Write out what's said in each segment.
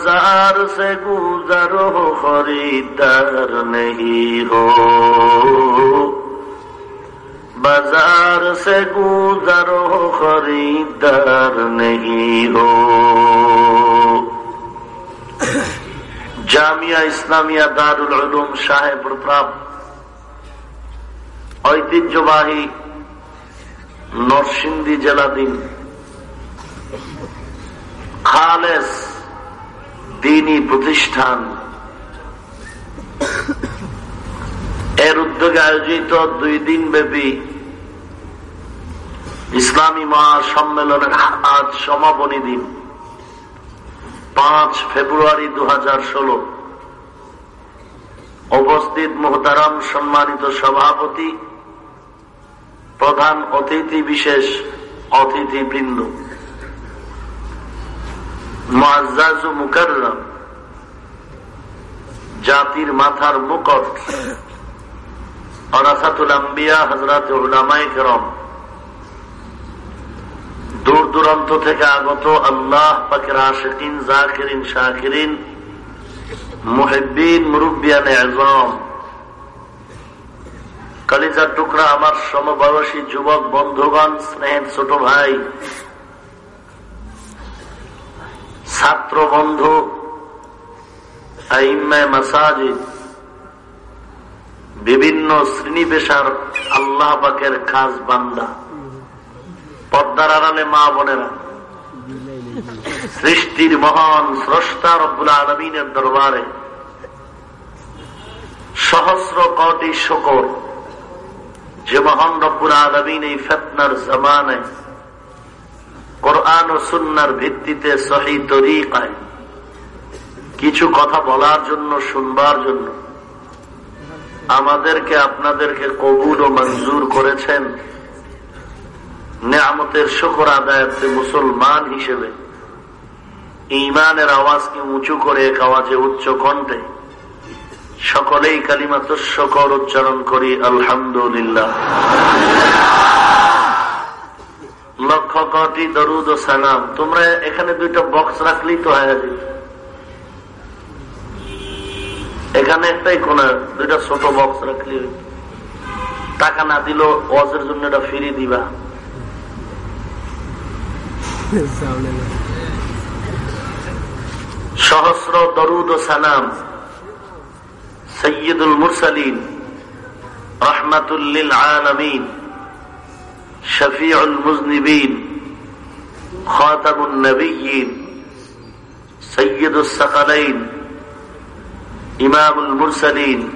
बाजार से गुजरो खरीदार नहीं हो बाजार से गुजरो खरीदार नहीं हो জামিয়া ইসলামিয়া দারুল উলুম সাহেবুর প্রাপ্ত ঐতিহ্যবাহী নরসিংদী জেলাধীন খালেস দিনী প্রতিষ্ঠান। এর উদ্যোগে আয়োজিত দুই দিন ব্যাপী ইসলামী মহাসম্মেলনের আজ সমাপনী দিন। পাঁচ ফেব্রুয়ারি দু হাজার ষোলো। উপস্থিত মোহতারাম সম্মানিত সভাপতি, প্রধান অতিথি বিশেষ অতিথিবৃন্দ। মাজাজু মুকাররম। জাতির মাথার মুকট। অরাসাতুল আম্বিয়া হজরত উলামাই করম। দূর দূরান্ত থেকে আগত আল্লাহ পাকের আশিন জাকিরিন, শাকিরিন মুহিবিন মুরব্বিয়ান আজম কালিজার টুকরা আমার সমবয়সী যুবক, বন্ধুগণ, স্নেহের ছোট ভাই ছাত্র বন্ধু বিভিন্ন শ্রেণি পেশার আল্লাহ পাকের খাস বান্দা পদ্মার আড়ালে মা বোনেরা, সৃষ্টির মহান স্রষ্টা রব্বুল আলমিনের দরবারে সহস্র কটি শকর যে মহান রব্বুল আলমিন এই ফেতনার জমানায় কোরআন ও সুন্নার ভিত্তিতে সহি তরিকায় কিছু কথা বলার জন্য, শুনবার জন্য আমাদেরকে আপনাদেরকে কবুল ও মঞ্জুর করেছেন নেয়ামতের শুকর আদায়তে মুসলমান হিসেবে। ইমানের আওয়াজকে উঁচু করে এক আওয়াজে উচ্চ কণ্ঠে সকলেই কালিমা তুস্যকর উচ্চারণ করি, আলহামদুলিল্লাহ। লক্ষ কটি দরুদ ও সালাম। তোমরা এখানে দুইটা বক্স রাখলেই তো হয়ে যেত এখানে একটাই কোন দুইটা ছোট বক্স রাখলি টাকা না দিল ওয়াজের জন্য এটা ফিরিয়ে দিবা। সহস্র দরুদ ও সালাম। সৈয়দুল মুরসালিন। রহমাতুল্লিল আলমিন। شفيع المذنبين خاتم النبيين سيد الثقلين إمام المرسلين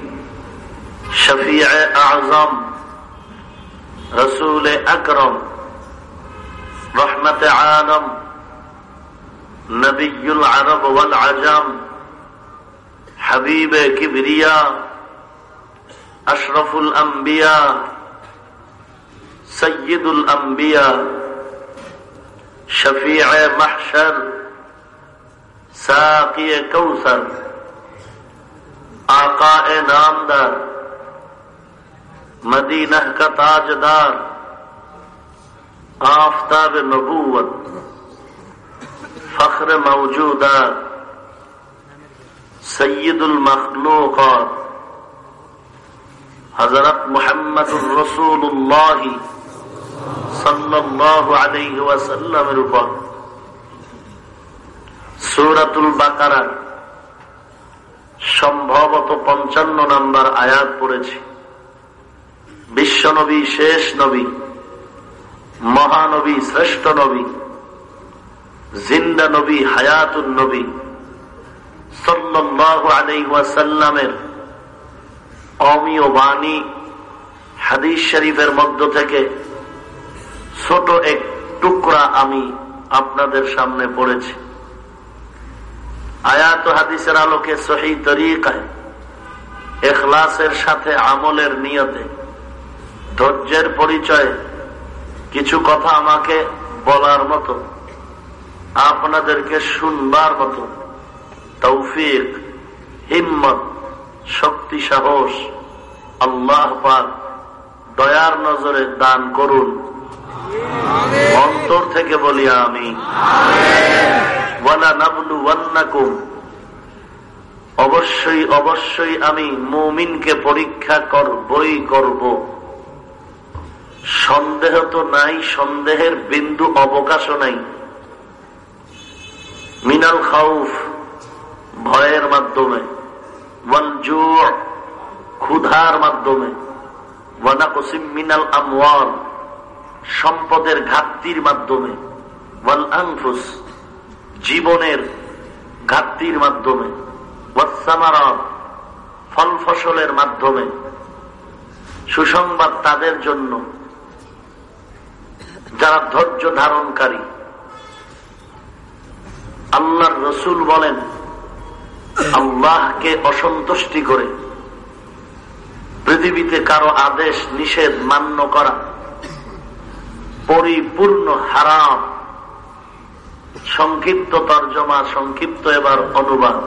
شفيع أعظم رسول أكرم رحمة عالم نبي العرب والعجم حبيب كبرياء أشرف الأنبياء سيد الأنبياء شفيع محشر ساقي كوثر آقاء نامدار، مدینہ کا تاجدار، آفتاب نبوت، فخر موجودات سید المخلوقات حضرت محمد الرسول اللہ সাল্লামের উপর। সৌরাতুল বাকারার সম্ভবত পঞ্চান্ন নাম্বার আয়াত পড়েছি। বিশ্বনবী শেষ নবী, মহানবী, শ্রেষ্ঠ নবী, জিন্দা নবী হায়াতুল নবী সাল্লাহ আলাইসাল্লামের অমীয় বাণী হাদিস শরীফের মধ্য থেকে ছোট এক টুকরা আমি আপনাদের সামনে পড়েছি। আয়াত হাদিসের আলোকে সহি তরিকায়, এখলাসের সাথে আমলের নিয়তে, ধৈর্যের পরিচয়ে কিছু কথা আমাকে বলার মতো, আপনাদেরকে শুনবার মতো তৌফিক, হিম্মত, শক্তি, সাহস আল্লাহ পাক দয়ার নজরে দান করুন। অন্তর থেকে বলি আমি। অবশ্যই অবশ্যই আমি মুমিনকে পরীক্ষা করবই করব। সন্দেহ তো নাই, সন্দেহের বিন্দু অবকাশও নাই। মিনাল খাউফ, ভয়ের মাধ্যমে। ক্ষুধার মাধ্যমে। মিনাল আমওয়াল। সম্পদের ঘাটতির মাধ্যমে জীবনের ঘাটতির মাধ্যমে ফল ফসলের মাধ্যমে, সুসংবাদ তাদের জন্য। যারা ধৈর্য ধারণকারী, আল্লাহর রসুল বলেন, আল্লাহকে অসন্তুষ্টি করে পৃথিবীতে কারও আদেশ নিষেধ মান্য করা। পরিপূর্ণ হারাম। সংক্ষিপ্ত তর্জমা, সংক্ষিপ্ত এবার অনুবাদ।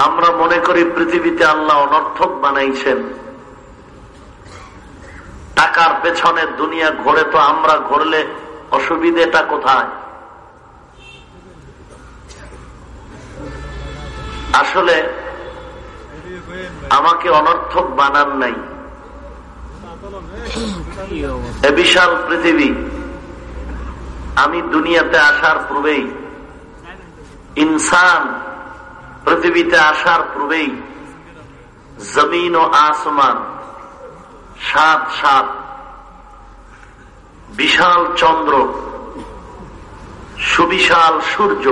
আমরা মনে করি পৃথিবীতে আল্লাহ অনর্থক বানাইছেন। টাকার পেছনে দুনিয়া ঘোরে তো আমরা ঘুরলে অসুবিধেটা কোথায়? আসলে আমাকে অনর্থক বানান নাই। এ বিশাল পৃথিবী। আমি দুনিয়াতে আসার পূর্বেই, ইনসান পৃথিবীতে আসার পূর্বেই, জমিন ও আসমান সাত সাত, বিশাল চন্দ্র, সুবিশাল সূর্য,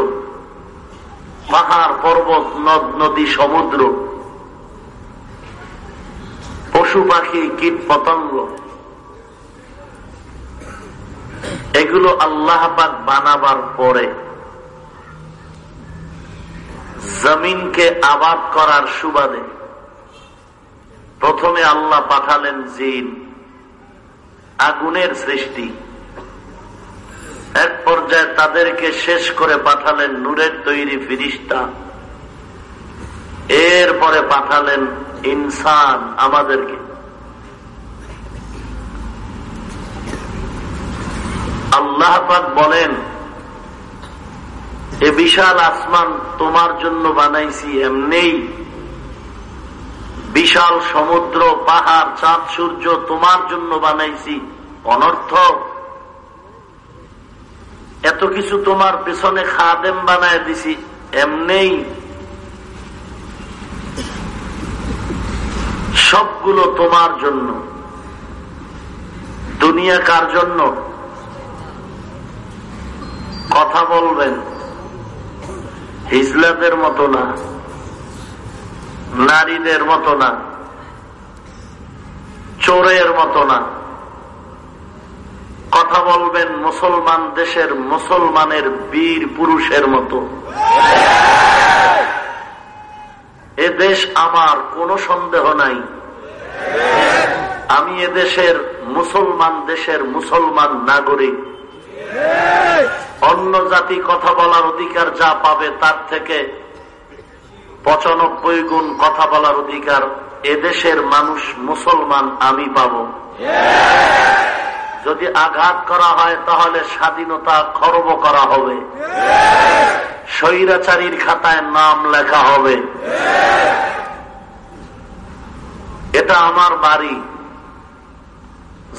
পাহাড় পর্বত, নদ, নদী, সমুদ্র পশু পাখি, কীট পতঙ্গ। এগুলো আল্লাহ পাক বানাবার পরে জমিনকে আবাদ করার সুবাদে প্রথমে আল্লাহ পাঠালেন জিন, আগুনের সৃষ্টি। এক পর্যায়ে তাদেরকে শেষ করে পাঠালেন নূরের তৈরি ফিরিস্তা। এরপরে পাঠালেন ইনসান আমাদেরকে। আল্লাহ পাক বলেন, এ বিশাল আসমান তোমার জন্য বানাইছি এমনি বিশাল সমুদ্র, পাহাড়, চাঁদ, সূর্য তোমার জন্য বানাইছি। অনর্থ, এত কিছু তোমার পেছনে খাদেম বানায় দিছি এমনি সবগুলো তোমার জন্য। দুনিয়া কার জন্য? কথা বলবেন। হিজলাদের মতো না। নারীদের মতো না। চোরের মতো না। কথা বলবেন মুসলমান দেশের মুসলমানের বীর পুরুষের মতো। এ দেশ আমার কোনো সন্দেহ নাই। আমি এদেশের মুসলমান দেশের মুসলমান নাগরিক। অন্য জাতি কথা বলার অধিকার যা পাবে তার থেকে পঁচানব্বই গুণ কথা বলার অধিকার এদেশের মানুষ মুসলমান আমি পাব। যদি আঘাত করা হয়, তাহলে স্বাধীনতা খরব করা হবে। স্বৈরাচারীর খাতায় নাম লেখা হবে। এটা আমার বাড়ি।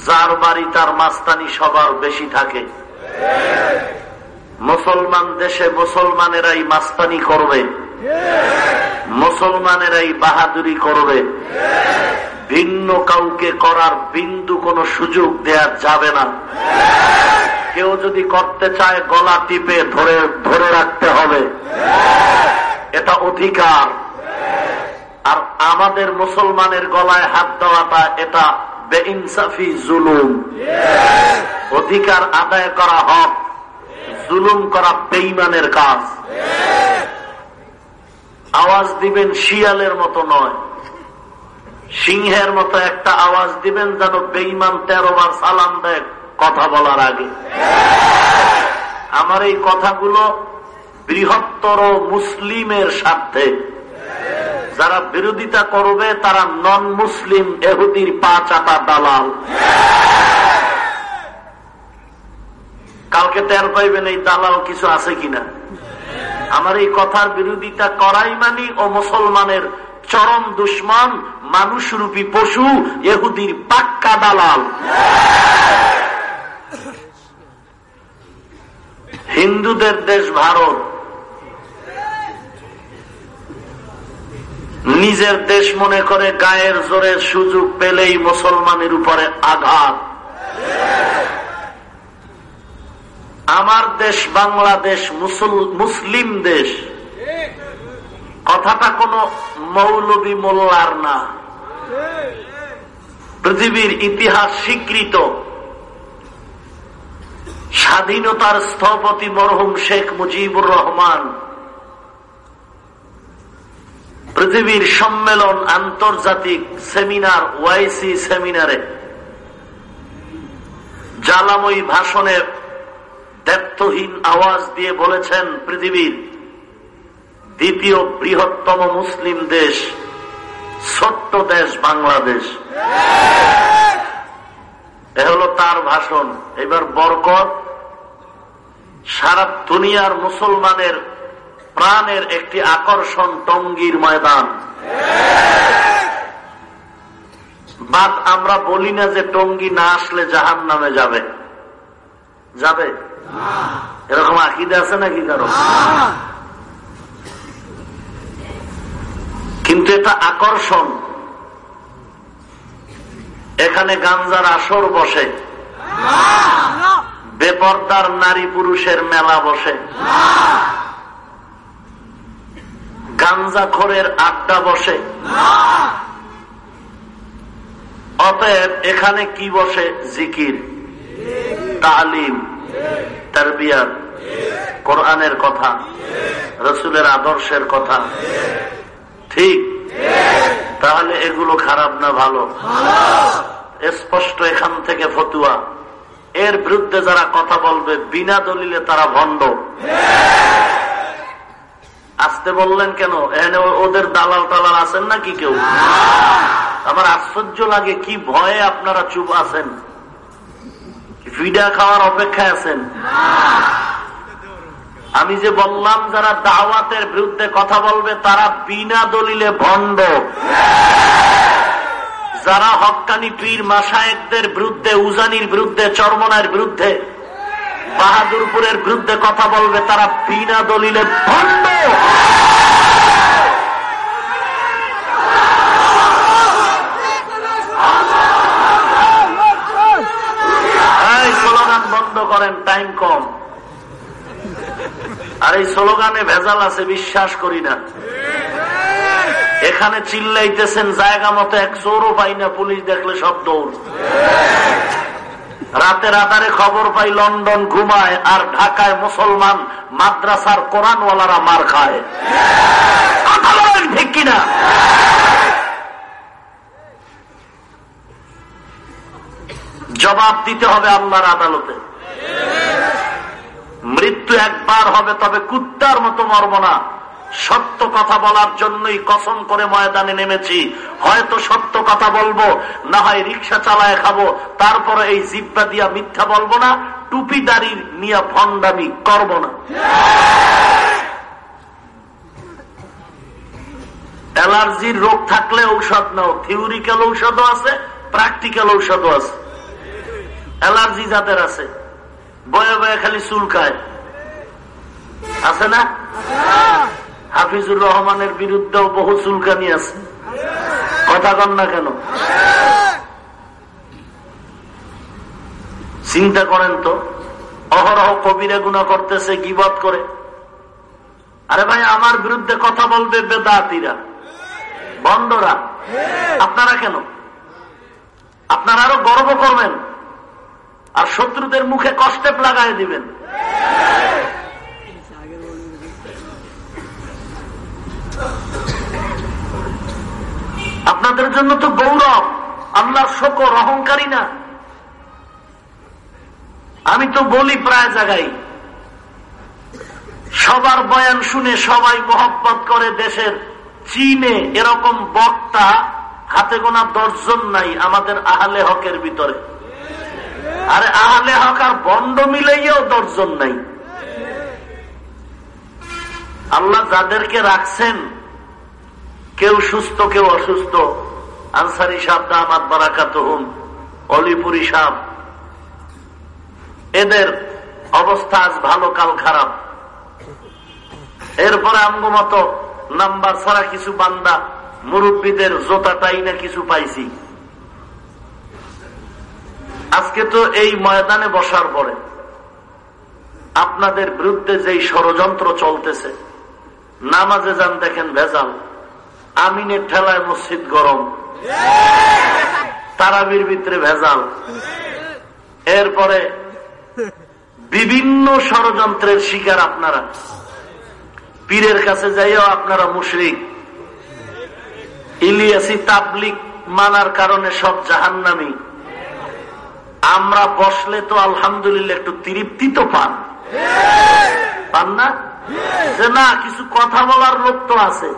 যার বাড়ি, তার মাস্তানি সবার বেশি থাকে। মুসলমান দেশে মুসলমানেরাই মাস্তানি করবে। মুসলমানেরাই বাহাদুরি করবে। ভিন্ন কাউকে করার বিন্দু কোনো সুযোগ দেয়া যাবে না। কেউ যদি করতে চায়, গলা টিপে ধরে ধরে রাখতে হবে। এটা অধিকার। আর আমাদের মুসলমানের গলায় হাত দেওয়াটা এটা বেইনসাফি, জুলুম। অধিকার আদায় করা হক, জুলুম করা বেইমানের কাজ। আওয়াজ দিবেন শিয়ালের মতো নয়। সিংহের মতো একটা আওয়াজ দিবেন যেন বেইমান তেরো বার সালাম দেয় কথা বলার আগে। আমার এই কথাগুলো বৃহত্তর মুসলিমের স্বার্থে। যারা বিরোধিতা করবে তারা নন মুসলিম এহুদির পা চাটা দালাল। কালকে তের পাইবেন এই দালাল কিছু আছে কিনা। আমার এই কথার বিরোধিতা করাই মানি ও মুসলমানের চরম দুশ্মন মানুষরূপী পশু এহুদির পাক্কা দালাল। হিন্দুদের দেশ ভারত। নিজের দেশ মনে করে গায়ের জোরে সুযোগ পেলেই মুসলমানের উপরে আঘাত। আমার দেশ বাংলাদেশ মুসলিম দেশ। কথাটা কোন মৌলবী মোল্লার না। পৃথিবীর ইতিহাস স্বীকৃত। স্বাধীনতার স্থপতি মরহুম শেখ মুজিবুর রহমান। পৃথিবীর সম্মেলন আন্তর্জাতিক সেমিনার, ওয়াইসি সেমিনারে। জ্বালাময়ী ভাষণে দেপ্তহীন আওয়াজ দিয়ে বলেছেন, পৃথিবীর দ্বিতীয় বৃহত্তম মুসলিম দেশ ছোট্ট দেশ বাংলাদেশ। এ হলো তার ভাষণ। এবার বরকত, সারা দুনিয়ার মুসলমানের প্রাণের একটি আকর্ষণ টঙ্গির ময়দান। বাদ আমরা বলি না যে টঙ্গি না আসলে জাহান নামে যাবে। যাবে? এরকম আকিদে আছে নাকি কারও? কিন্তু এটা আকর্ষণ। এখানে গাঞ্জার আসর বসে। বেপর্দার নারী পুরুষের মেলা বসে। গাঞ্জা খোরের আড্ডা বসে। অতএব এখানে কি বসে? জিকির, তালিম তারবিয়ার কোরআনের কথা, রসুলের আদর্শের কথা। ঠিক? তাহলে এগুলো খারাপ না ভালো? স্পষ্ট এখান থেকে ফতুয়া। এর বিরুদ্ধে যারা কথা বলবে, বিনা দলিলে তারা ভণ্ড। আসতে বললেন কেন? এখানে ওদের দালাল টালাল আছেন নাকি কেউ? আমার আশ্চর্য লাগে কি ভয়ে আপনারা চুপ আছেন। ভিডা খাওয়ার অপেক্ষায় আছেন। আমি যে বললাম, যারা দাওয়াতের বিরুদ্ধে কথা বলবে, তারা বিনা দলিলে ভণ্ড। যারা হকানি পীর মাসায়কদের বিরুদ্ধে, উজানির বিরুদ্ধে, চরমনার বিরুদ্ধে, বাহাদুরপুরের বিরুদ্ধে কথা বলবে, তারা বিনা দলিলে ভণ্ড। বন্ধ করেন, টাইম কম। আর এই স্লোগানে ভেজাল আছে, বিশ্বাস করি না। এখানে চিল্লাইতেছেন, জায়গা মতো এক চোরও পাই না, পুলিশ দেখলে সব দৌড়। রাতের আধারে খবর পাই, লন্ডন ঘুমায়, আর ঢাকায় মুসলমান মাদ্রাসার কোরআনওয়ালারা মার খায়। ঠিক কিনা? জবাব দিতে হবে আল্লাহর আদালতে। মৃত্যু একবার হবে, তবে কুত্তার মতো মরব না। সত্য কথা বলার জন্যই কসম করে ময়দানে নেমেছি। হয়তো সত্য কথা বলব, না হয় রিক্সা চালায় খাব। তারপরে এই জিব্বা দিয়া মিথ্যা বলব না, টুপি দাড়ি নিয়ে ভণ্ডামি করব না। অ্যালার্জির রোগ থাকলে ঔষধ নাও। থিওরিক্যাল ঔষধও আছে, প্র্যাকটিক্যাল ঔষধও আছে। অ্যালার্জি যাদের আছে। বয়ে বয়ে খালি চুলকায় আছে না? হাফিজুর রহমানের বিরুদ্ধেও বহু চুলকানি আছে। কথা কন না কেন? চিন্তা করেন তো, অহরহ কবিরা গুণা করতেছে, গিবত করে। আরে ভাই, আমার বিরুদ্ধে কথা বলবে বেদাতিরা। বন্ধরা। আপনারা কেন? আপনারা আরও গর্ব করবেন। আর শত্রুদের মুখে কষ্টে লাগাই দিবেন। আপনাদের জন্য তো গৌরব, আল্লাহর শকর অহংকারী না। আমি তো বলি প্রায় জায়গায়, সবার বয়ান শুনে সবাই মোহব্বত করে দেশের চীনে এরকম বক্তা, হাতে গোনা দশজন নাই আমাদের আহলে হকের ভিতরে। আরে আহলে হক আর বন্ড মিলেও দর্জন নাই। আল্লাহ যাদেরকে রাখছেন, কেউ সুস্থ, কেউ অসুস্থ। আনসারি সাহ দামাত বারাকাত হুম অলিপুরি সাহ এদের অবস্থা আজ ভালো, কাল খারাপ। এরপরে মতো নাম্বার ছাড়া কিছু বান্দা, মুরব্বীদের জোতাটাই না কিছু পাইছি। আজকে তো এই ময়দানে বসার পরে আপনাদের বিরুদ্ধে যেই ষড়যন্ত্র চলতেছে, নামাজে যান দেখেন ভেজাল, আমিনের ঠেলায় মসজিদ গরম, তারাবির ভিতরে ভেজাল। এরপরে বিভিন্ন ষড়যন্ত্রের শিকার আপনারা। পীরের কাছে যাইও আপনারা মুশরিক। ইলিয়াসি তাবলিক মানার কারণে সব জাহান্নামি। আমরা বসলে তো আলহামদুলিল্লাহ একটু তৃপ্তি তো পান। পান না? যে না, কিছু কথা বলার লোক তো আছে।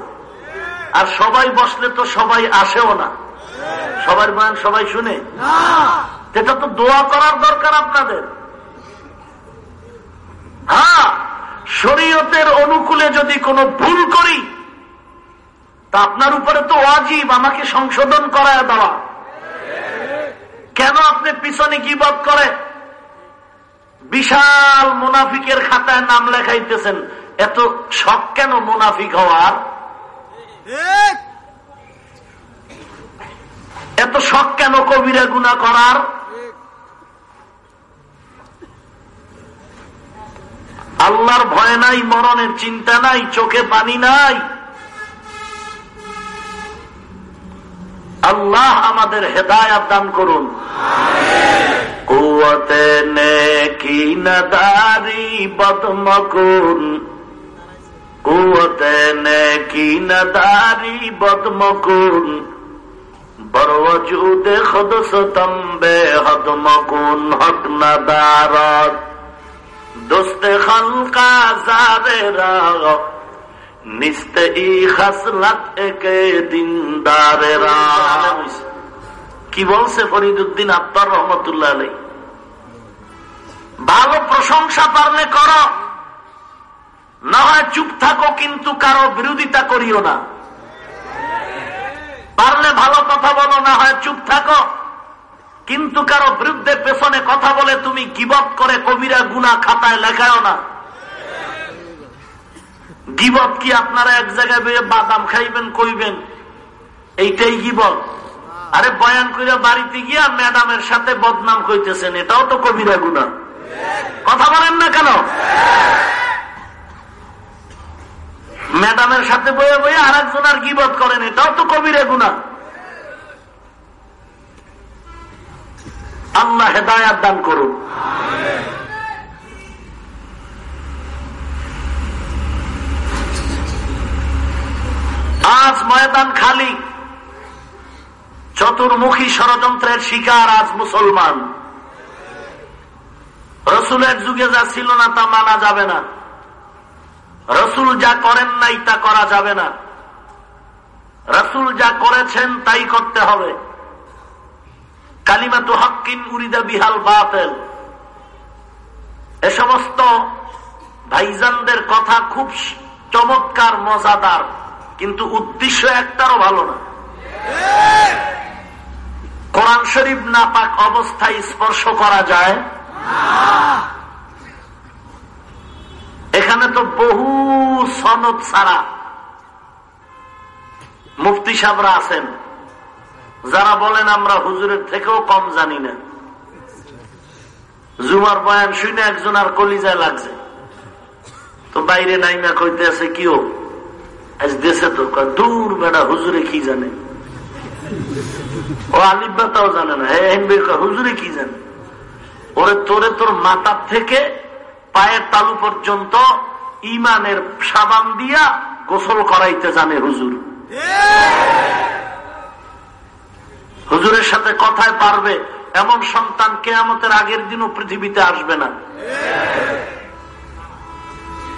আর সবাই বসলে তো সবাই আসেও না। সবার বয়ান সবাই শুনে। এটা তো দোয়া করার দরকার আপনাদের। হ্যাঁ শরীয়তের অনুকূলে যদি কোনো ভুল করি, তা আপনার উপরে তো অজীব আমাকে সংশোধন করায় দেওয়া। কেন আপনি পিছনে কি বধ করে? বিশাল মুনাফিকের খাতায় নাম লেখাইতেছেন। এত শখ কেন মুনাফিক হওয়ার? এত শখ কেন কবিরা গুণা করার? আল্লাহর ভয় নাই, মরণের চিন্তা নাই, চোখে পানি নাই। আল্লাহ আমাদের হেদায়াত দান করুন। কুয়তে নে কি নাদারি বদমকুন। কুয়তে নে কি নাদারি বদমকুন। বরওজুদ খুদ বে হদমকুন হক নাদারত। দোস্তে খালকা জারে রাগ কি বলছে ফরিদুদ্দিন আত্মার রহমতুল্লাহ আলাই ভালো প্রশংসা পারলে কর। না হয় চুপ থাকো, কিন্তু কারও বিরোধিতা করিও না। পারলে ভালো কথা বলো, না হয় চুপ থাকো। কিন্তু কারও বিরুদ্ধে পেছনে কথা বলে তুমি গিবত করে কবিরা গুনা খাতায় লেখাও না। গিবত কি আপনারা এক জায়গায় বাদাম খাইবেন, কইবেন? এইটাই গিবত। আরে বয়ান করে বাড়িতে গিয়া ম্যাডামের সাথে বদনাম কইতেছেন, এটাও তো কবিরা গুণা কথা বলেন না কেন? ম্যাডামের সাথে বয়ে বয়ে আর একজন আর গিবত করেন, এটাও তো কবিরা গুণা আল্লাহ হেদায়াত দান করুন। আজ ময়দান খালি। চতুর্মুখী ষড়যন্ত্রের শিকার আজ মুসলমান। রসুলের যুগে যা ছিল না, তা মানা যাবে না। রসুল যা করেন নাই, তা করা যাবে না। রসুল যা করেছেন, তাই করতে হবে। কালিমা তো হকিন উরিদা বিহাল বাতেল। এ সমস্ত ভাইজানদের কথা খুব চমৎকার, মজাদার। কিন্তু উদ্দেশ্য একটারও ভালো না। কোরআন শরীফ না পাক অবস্থায় স্পর্শ করা যায়? এখানে তো বহু সনদ ছাড়া মুফতি সাহরা আছেন। যারা বলেন আমরা হুজুরের থেকেও কম জানি না। জুমার বয়ান শুনে একজন আর কলিজায় লাগছে। তো বাইরে নাইমা কইতে আছে কিও দেশে দূর বেড়া হুজুরে কি জানে? ও আলিবাতাও জানে না। হুজুরে কি জানে? ওরে তোরে তোর থেকে পায়ের তালু পর্যন্ত ইমানের সাবান দিয়া গোসল করাইতে জানে হুজুর। হুজুরের সাথে কথায় পারবে, এমন সন্তান কেয়ামতের আগের দিনও পৃথিবীতে আসবে না।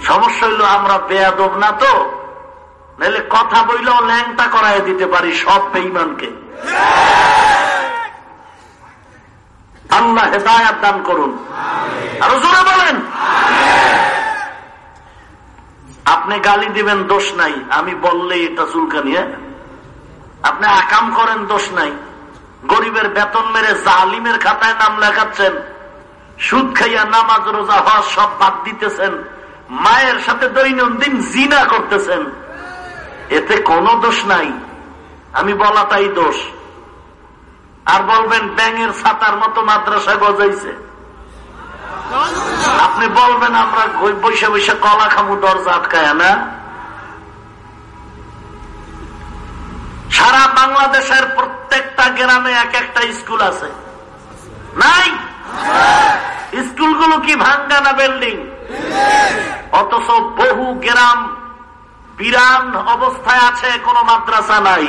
সমস্যা হইল আমরা বেয়াদব না তো? নাহলে কথা বইলেও ল্যাংটা করাই দিতে পারি সব বেইমানকে। আল্লাহ হেদায়াত দান করুন। আরও জোরে বলেন। আপনি গালি দিবেন, দোষ নাই। আমি বললে এটা চুলকানি হ্যাঁ? আপনি আকাম করেন, দোষ নাই। গরিবের বেতন মেরে জালিমের খাতায় নাম লেখাচ্ছেন। সুদ খাইয়া নামাজ, রোজা হওয়া সব বাদ দিতেছেন। মায়ের সাথে দৈনন্দিন জিনা করতেছেন। এতে কোনো দোষ নাই। আমি বলাটাই দোষ। আর বলবেন, ব্যাঙের ছাতার মতো মাদ্রাসা গজাইছে। আপনি বলবেন, আমরা বৈশা বৈশা কলা খামু, দরজা আটকায়, না? সারা বাংলাদেশের প্রত্যেকটা গ্রামে এক একটা স্কুল আছে। নাই? স্কুলগুলো কি ভাঙ্গা না বিল্ডিং? অথচ বহু গ্রাম বিরান অবস্থায় আছে, কোন মাদ্রাসা নাই।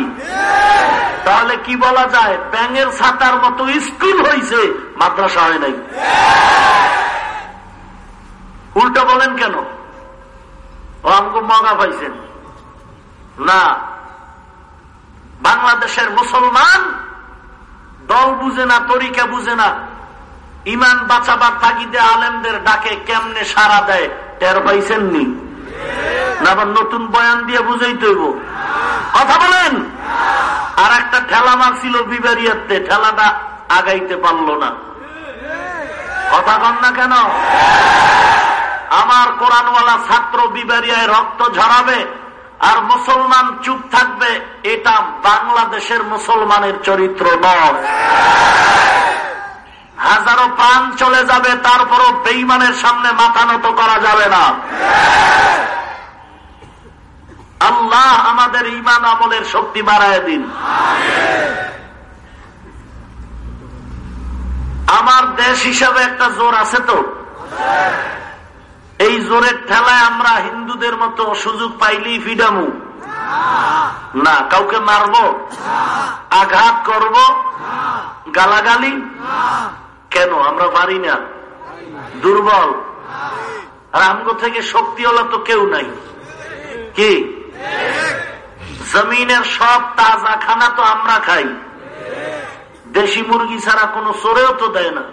তাহলে কি বলা যায়? ব্যাঙের ছাতার মতো স্কুল হয়েছে মাদ্রাসা হয় নাই। উল্টো বলেন কেন? আমাকে মগা পাইছেন। না, বাংলাদেশের মুসলমান দল বুঝে না, তরিকা বুঝে না। ইমান বাঁচাবার তাগিদে আলেমদের ডাকে কেমনে সারা দেয়, টের পাইছেন আবার নতুন বয়ান দিয়ে বুঝাই তৈব কথা বলেন? আর একটা ঠেলা মারছিল বিবারিয়াতে, ঠেলাটা আগাইতে পারল না। কথা কন না কেন? আমার কোরআনওয়ালা ছাত্র বিবারিয়ায় রক্ত ঝরাবে আর মুসলমান চুপ থাকবে, এটা বাংলাদেশের মুসলমানের চরিত্র নয়। হাজারো প্রাণ চলে যাবে, তারপরও বেইমানের সামনে মাথা নত করা যাবে না। আল্লাহ আমাদের ইমান আমলের শক্তি বাড়ায় দিন। আমার দেশ হিসাবে একটা জোর আছে তো? এই জোরের ঠেলায় আমরা হিন্দুদের মতো সুযোগ পাইলেই ফিডামু। না, কাউকে মারব? আঘাত করব? গালাগালি? কেন? আমরা পারি না। দুর্বল। আর আমগো থেকে শক্তি হলো তো কেউ নাই। কি? জমিনের সব তাজা খানা তো আমরা খাই। দেশি মুরগি ছাড়া কোনো চোরেও তো দেয় না।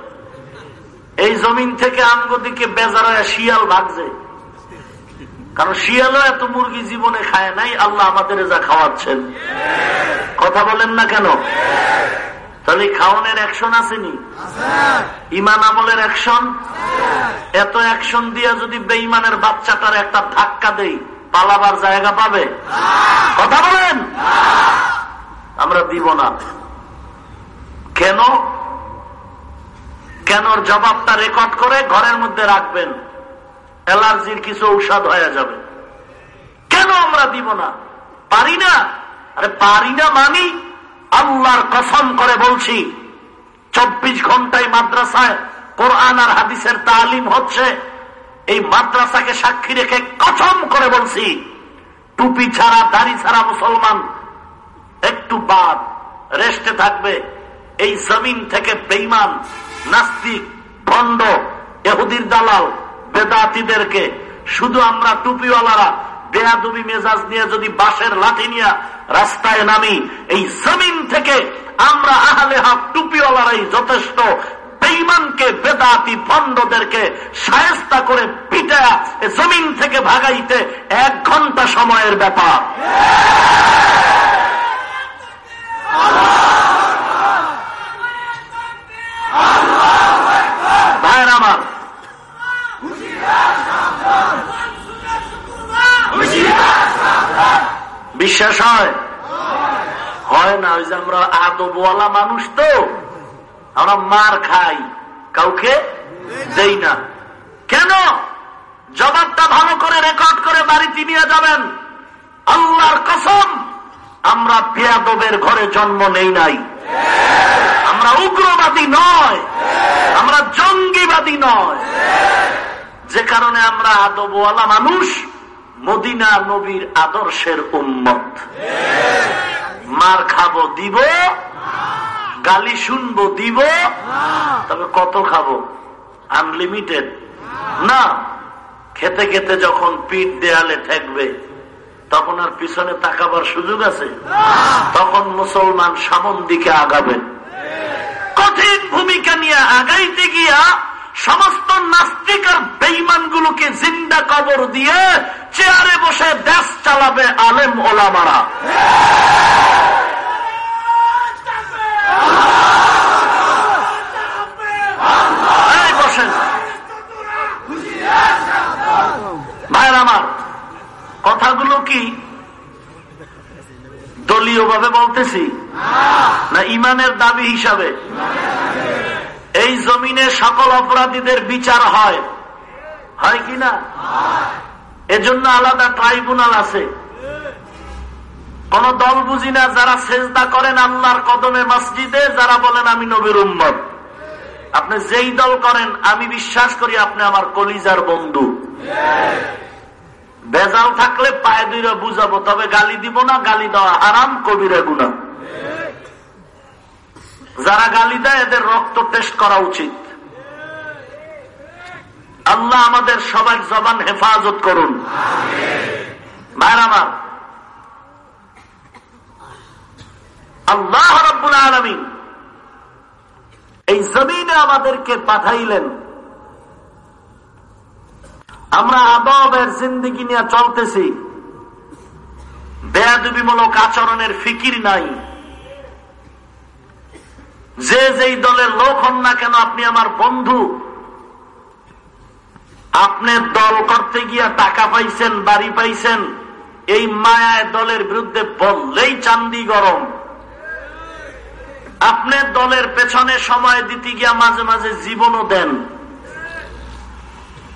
এই জমিন থেকে আমগো দিকে বেজারায় শিয়াল ভাগছে। কারণ শিয়ালও এত মুরগি জীবনে খায় নাই, আল্লাহ আমাদের যা খাওয়াচ্ছেন। কথা বলেন না কেন? তাহলে খাওয়ানোর অ্যাকশন আসেনি? ইমান আমলের অ্যাকশন এত অ্যাকশন দিয়ে যদি বেইমানের বাচ্চাটার একটা ধাক্কা দেই, পালাবার জায়গা পাবে? কথা বলেন? আমরা দিব না। কেন? কেন জবাবটা রেকর্ড করে ঘরের মধ্যে রাখবেন? অ্যালার্জির কিছু ঔষধ হয়ে যাবে। কেন আমরা দিব না? পারি না? আরে পারি না মানি আল্লাহর কসম করে বলছি, চব্বিশ ঘন্টায় মাদ্রাসায় কোরআন আর হাদিসের তালিম হচ্ছে। এই মাদ্রাসাকে সাক্ষী রেখে কসম করে বলছি, টুপি ছাড়া, দাড়ি ছাড়া মুসলমান একটু বাদ, রেস্টে থাকবে। এই জমিন থেকে বেইমান নাস্তিক, ভণ্ড এহুদির দালাল, বেদাতিদেরকে, শুধু আমরা টুপিওয়ালারা বেয়াদুবি মেজাজ নিয়ে যদি বাঁশের লাঠি নিয়ে রাস্তায় নামি, এই জমিন থেকে আমরা আহলে হক টুপিওয়ালারাই যথেষ্ট বেইমানকে বেদাতি ভণ্ডদেরকে সায়স্তা করে পিটা জমিন থেকে ভাগাইতে এক ঘণ্টা সময়ের ব্যাপার। ভাইয়ের আমার বিশ্বাস হয়? হয় না, ওই যে আমরা আদবওয়ালা মানুষ তো। আমরা মার খাই, কাউকে দেই না। কেন? জবাবটা ভালো করে রেকর্ড করে বাড়িতে নিয়ে যাবেন। আল্লাহর কসম, আমরা পেয়াদবের ঘরে জন্ম নেই নাই। আমরা উগ্রবাদী নয়। আমরা জঙ্গিবাদী নয়। যে কারণে আমরা আদবওয়ালা মানুষ মদিনা নবীর আদর্শের উন্মত মার খাব দিব, গালি শুনব দিব, তবে কত খাব? আনলিমিটেড না, খেতে খেতে যখন পিঠ দেয়ালে ঠেকবে, তখন আর পিছনে তাকাবার সুযোগ আছে? তখন মুসলমান সামন দিকে আগাবেন কঠিন ভূমিকা নিয়ে আগাইতে গিয়া সমস্ত নাস্তিক আর বেইমান গুলোকে জিন্দা কবর দিয়ে বসে দেশ চালাবে আলেম ওলামারা। ভাইয়ের আমার, কথাগুলো কি দলীয় ভাবে বলতেছি? না ইমানের দাবি হিসাবে? এই জমিনে সকল অপরাধীদের বিচার হয়। হয় কি না? এজন্য আলাদা ট্রাইব্যুনাল আছে। কোন দল বুঝি না, যারা সেজদা করেন আল্লাহর কদমে মসজিদে, যারা বলেন আমি নবীর উম্মত। আপনি যেই দল করেন, আমি বিশ্বাস করি আপনি আমার কলিজার বন্ধু। বেজাল থাকলে পায়ে দুইরা বুঝাবো, তবে গালি দিব না, গালি দেওয়া আরাম, কবিরা গুণা যারা গালি দেয়, এদের রক্ত টেস্ট করা উচিত। আল্লাহ আমাদের সবার জবান হেফাজত করুন। ভাইর আমার। আল্লাহ রব্বুল আলমী এই জমিনে আমাদেরকে পাঠাইলেন। আমরা আদবের জিন্দিগি নিয়ে চলতেছি। বেয়াদবিমূলক আচরণের ফিকির নাই। যে যেই দলের লোক হন না কেন আপনি আমার বন্ধু। আপনি দল করতে গিয়া টাকা পাইছেন, বাড়ি পাইছেন, এই মায়ায় দলের বিরুদ্ধে বললেই চান্দি গরম। আপনি দলের পেছনে সময় দিতে গিয়া মাঝে মাঝে জীবনও দেন।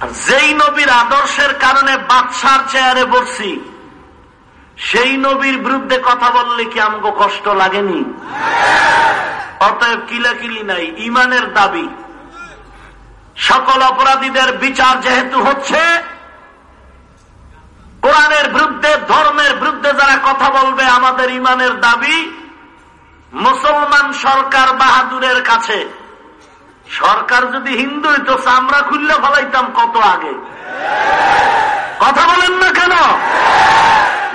আর যেই নবীর আদর্শের কারণে বাদশার চেয়ারে বসছি, সেই নবীর বিরুদ্ধে কথা বললে কি আমাকে কষ্ট লাগেনি? অতএব কিলাকিলি নাই, ইমানের দাবি। সকল অপরাধীদের বিচার যেহেতু হচ্ছে, কোরআনের বিরুদ্ধে, ধর্মের বিরুদ্ধে যারা কথা বলবে, আমাদের ইমানের দাবি মুসলমান সরকার বাহাদুরের কাছে। সরকার যদি হিন্দু হইতো চামড়া খুললে ফলাইতাম কত আগে। কথা বলেন না কেন?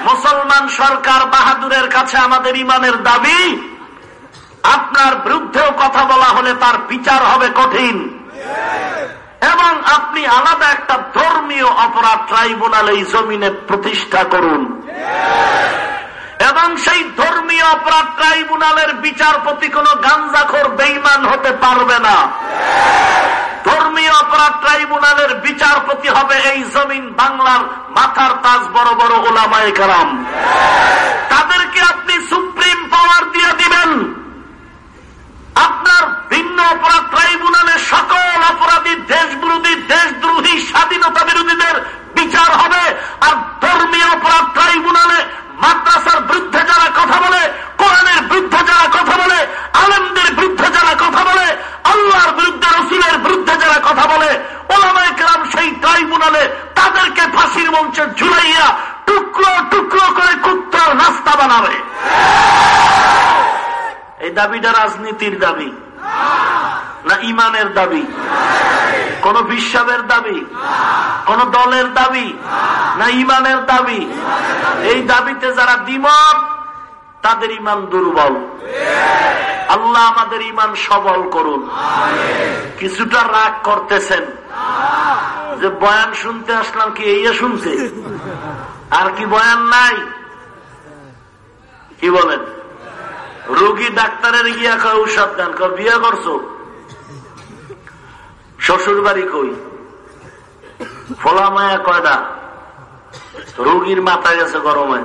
মুসলমান সরকার বাহাদুরের কাছে আমাদের ইমানের দাবি, আপনার বিরুদ্ধেও কথা বলা হলে তার বিচার হবে কঠিন। এবং আপনি আলাদা একটা ধর্মীয় অপরাধ ট্রাইব্যুনাল এই জমিনে প্রতিষ্ঠা করুন। এবং সেই ধর্মীয় অপরাধ ট্রাইব্যুনালের বিচারপতি কোন গাঞ্জাখোর বেইমান হতে পারবে না। ধর্মীয় অপরাধ ট্রাইব্যুনালের বিচারপতি হবে এই জমিন বাংলার মাথার তাজ বড় বড় ওলামায় কারাম। তাদেরকে আপনি সুপ্রিম পাওয়ার দিয়ে দিবেন। আপনার ভিন্ন অপরাধ ট্রাইব্যুনালে সকল অপরাধী দেশ বিরোধী দেশদ্রোহী, স্বাধীনতা বিরোধীদের বিচার হবে, আর ধর্মীয় অপরাধ ট্রাইব্যুনালে মাদ্রাসার বিরুদ্ধে যারা কথা বলে কোরআনের বিরুদ্ধে যারা কথা বলে আলমদের বিরুদ্ধে যারা কথা বলে আল্লাহর বিরুদ্ধে রসুলের বিরুদ্ধে যারা কথা বলে ওলামায় কেরাম সেই ট্রাইব্যুনালে তাদেরকে ফাঁসির মঞ্চে ঝুলাইয়া টুকরো টুকরো করে কুত্তার রাস্তা বানাবে এই দাবিটা রাজনীতির দাবি? না ইমানের দাবি? কোন বিশ্বাবের দাবি? কোন দলের দাবি? না ইমানের দাবি? এই দাবিতে যারা দ্বিমত, তাদের ইমান দুর্বল। আল্লাহ আমাদের ইমান সবল করুন। কিছুটা রাগ করতেছেন। যে বয়ান শুনতে আসলাম কি এই শুনছে? আর কি বয়ান নাই? কি বলেন? রোগী ডাক্তারের গিয়া কয়, ঔষধ দেন। কয় করছ? শ্বশুর বাড়ি কই? ফোলা মায়া কয়টা রোগীর মাথা গেছে গরমে।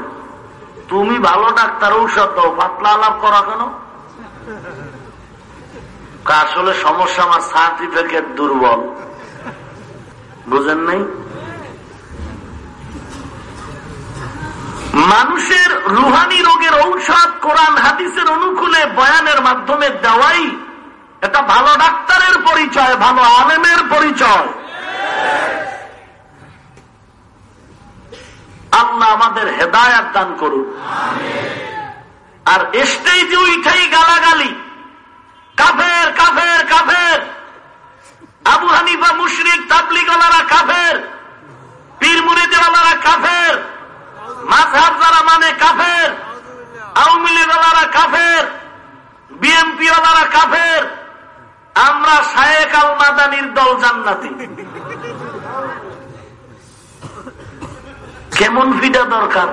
তুমি ভালো ডাক্তার, ঔষধ দাও, পাতলা আলাপ করা কেন? আসলে সমস্যা আমার সার্টিফিকেট দুর্বল। বুঝেন নাই? মানুষের রুহানি রোগের ঔষধ কোরআন হাদিসের অনুকূলে বয়ানের মাধ্যমে দেওয়াই এটা ভালো ডাক্তারের পরিচয়, ভালো আলেমের পরিচয়। আল্লাহ আমাদের হেদায়াত দান করুন। আর স্টেজে উঠাই গালাগালি। কাফের কাফের কাফের। আবু হানিফা মুশরিক তাবলিগলারা কাফের। পীর মুরিদেওয়ালারা কাফের। মাঝহাব যারা মানে কাফের আওয়ামী লীগওয়ালারা কাফের বিএনপি ওয়ালারা কাফের আমরা শায়েক আল মাদানির দল জান্নাতি। কেমন ফিটা দরকার?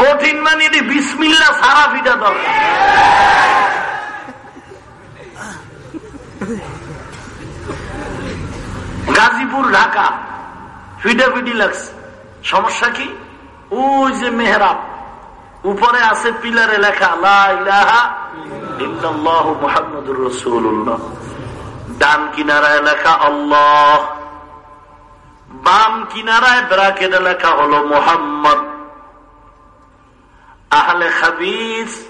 কঠিন মানে বিসমিল্লা সারা ফিটা দরকার। গাজীপুর ঢাকা। ফিডাফিডি লাগছে। সমস্যা কি? ওই যে মেহরাব, উপরে আছে পিলারে লেখা মোহাম্মদুর রসুল্লাহ ডান কিনারায় লেখা, আল্লাহ। বাম কিনারায় ব্রাকেটে লেখা হলো মোহাম্মদ। আহলে খাবিস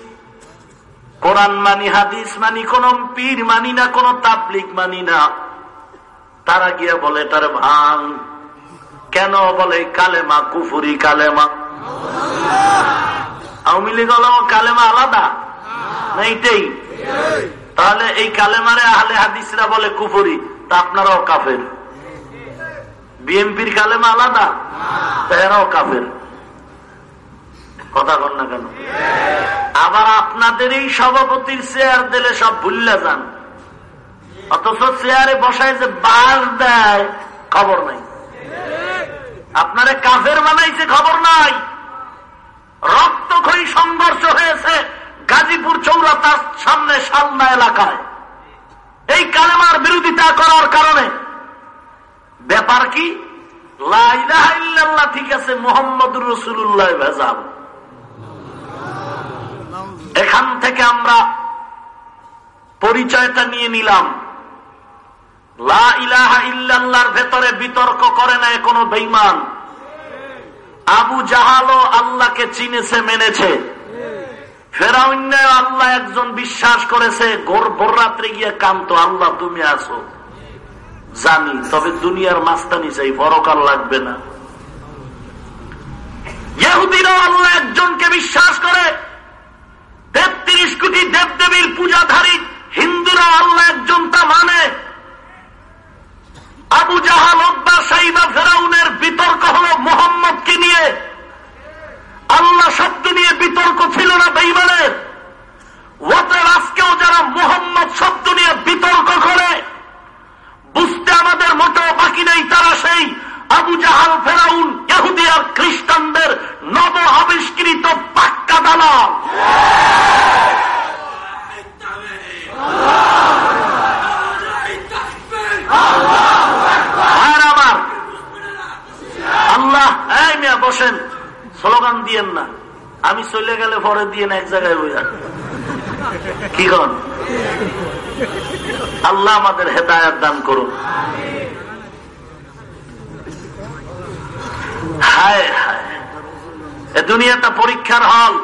কোরআন মানি, হাদিস মানি, কোন পীর মানি না, কোন তাবলিক মানি না। তারা গিয়া বলে তার ভাঙ। কেন বলে কালেমা কুফুরি কালেমা? আওয়ামী লীগ কালেমা আলাদা? এইটাই তাহলে এই কালেমারে আহলে হাদিসরা বলে কুফুরি, তা আপনারাও কাফের। বিএনপির কালেমা আলাদা? এরাও কাফের। কথা কন না কেন? আবার আপনাদের এই সভাপতির চেয়ার দিলে সব ভুললে যান। অথচ চেয়ারে বসায় যে বাস দেয়, খবর নাই। আপনারে কাফের বানাইছে খবর নাই। রক্তক্ষয়ী সংঘর্ষ হয়েছে গাজীপুর চৌরাতার সামনে সালনা এলাকায়। এই কালেমার বিরোধিতা করার কারণে। ব্যাপার কি? ঠিক আছে মোহাম্মদ রসুল্লাহ ভেজাল। এখান থেকে আমরা পরিচয়টা নিয়ে নিলাম। ভেতরে বিতর্ক করে নাই কোনো বেইমান আবু জাহালও আল্লাহকে চিনেছে, মেনেছে। আল্লাহ একজন বিশ্বাস করেছে, গোর রাত্রে গিয়ে কান্ত আল্লাহ, তুমি আসো জানি, তবে দুনিয়ার মাস্তানি চাই পরকাল লাগবে না। ইহুদিরাও আল্লাহ একজনকে বিশ্বাস করে, তেত্রিশ কোটি দেবদেবীর পূজাধারী হিন্দুরা আল্লাহ একজন তা মানে। আবু জাহাল ফেরাউনের বিতর্ক হল মোহাম্মদকে নিয়ে। আল্লাহ শব্দ নিয়ে বিতর্ক ছিল না বেইমানের ওদের আজকেও যারা মোহাম্মদ শব্দ নিয়ে বিতর্ক করে, বুঝতে আমাদের মোটেও বাকি নেই তারা সেই আবু জাহাল, ফেরাউন, ইহুদি আর খ্রিস্টানদের নব আবিষ্কৃত পাক্কা দালাল। আমার আল্লাহ বসেন। স্লোগান দিয়েন না। আমি চলে গেলে পরে দিয়ে এক জায়গায় বইয়া কি কন? আল্লাহ আমাদের হেদায়াত দান করুন। হায় হায়। এ দুনিয়াটা পরীক্ষার হল।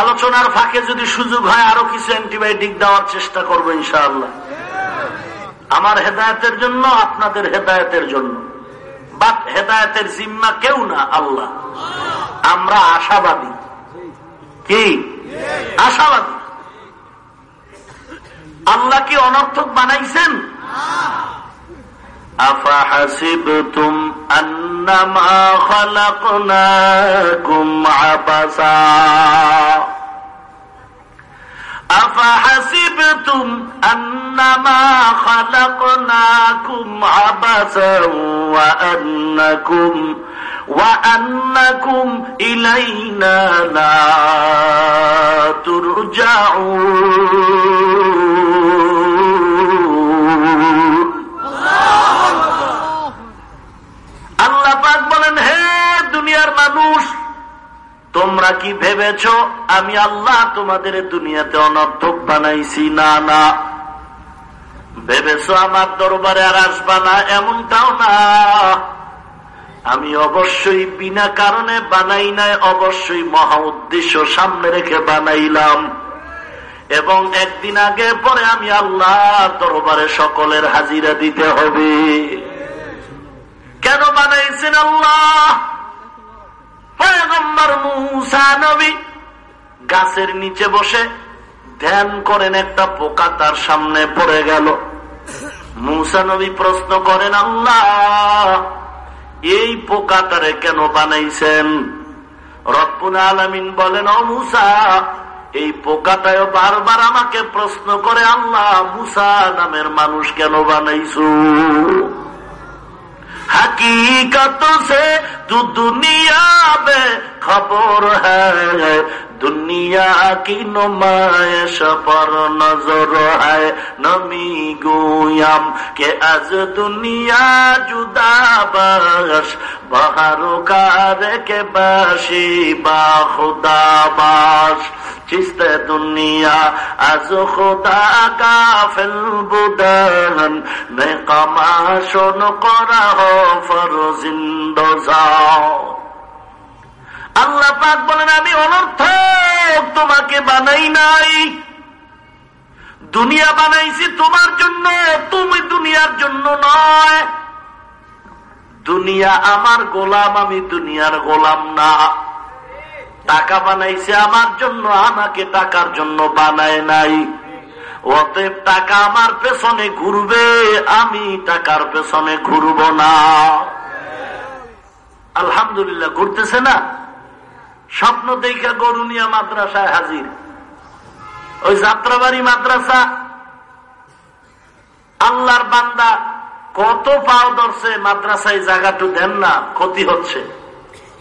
আলোচনার ফাঁকে যদি সুযোগ হয়, আরও কিছু অ্যান্টিবায়োটিক দেওয়ার চেষ্টা করব, ইনশাআল্লাহ। আমার হেদায়তের জন্য আপনাদের হেদায়তের জন্য বাট হেদায়তের জিম্মা কেউ না আল্লাহ আমরা আশাবাদী কি আশাবাদী আল্লাহ কি অনর্থক বানাইছেন أفحسبتم أنما خلقناكم عبسا أفحسبتم أنما خلقناكم عبسا وأنكم وأنكم إلينا لا ترجعون আল্লাহ পাক বলেন হে দুনিয়ার মানুষ তোমরা কি ভেবেছ? আমি আল্লাহ তোমাদের দুনিয়াতে অনর্থক বানাইছি। না না। ভেবেছ আমার দরবারে আর আসবা না? এমনটাও না। আমি অবশ্যই বিনা কারণে বানাই নাই, অবশ্যই মহা উদ্দেশ্য সামনে রেখে বানাইলাম। এবং একদিন আগে পরে আমি আল্লাহ দরবারে সকলের হাজিরা দিতে হবে। কেন বানাইছেন আল্লাহ? পয়গম্বর মুসা নবী গাছের নিচে বসে ধ্যান করেন, একটা পোকা তার সামনে পড়ে গেল। মুসানবী প্রশ্ন করেন, আল্লাহ, এই পোকা তারে কেন বানাইছেন? রব্বুল আলমিন বলেন, ও মুসা, এই পোকাটায় বারবার আমাকে প্রশ্ন করে, আল্লাহ, মুসা নামের মানুষ কেন বানাইছু? হাকিকত সে দু খবর হ্যা দুনিয়া কি নমায় নজর হ্যায় নমি কে আজ দুনিয়া জুদা বাস বাহার কে বাসি বা খুদা চিস্তে দুনিয়া আজ খুদা কাফেল বুদান মে কমা শোন করা হো জিন্দ জা আল্লাহ পাক বলেন, আমি অনর্থক তোমাকে বানাই নাই। দুনিয়া বানাইছি তোমার জন্য, তুমি দুনিয়ার জন্য নয়। দুনিয়া আমার গোলাম, আমি দুনিয়ার গোলাম না। টাকা বানাইছে আমার জন্য, আমাকে টাকার জন্য বানায় নাই। অতএব টাকা আমার পেছনে ঘুরবে, আমি টাকার পেছনে ঘুরব না। আলহামদুলিল্লাহ ঘুরতেছে না। স্বপ্ন দেখা গরুনিয়া মাদ্রাসায় হাজির। ওই যাত্রাবাড়ি মাদ্রাসা। আল্লাহর বান্দা কত পাও ধরছে, মাদ্রাসায় জায়গাটু দেন না, ক্ষতি হচ্ছে।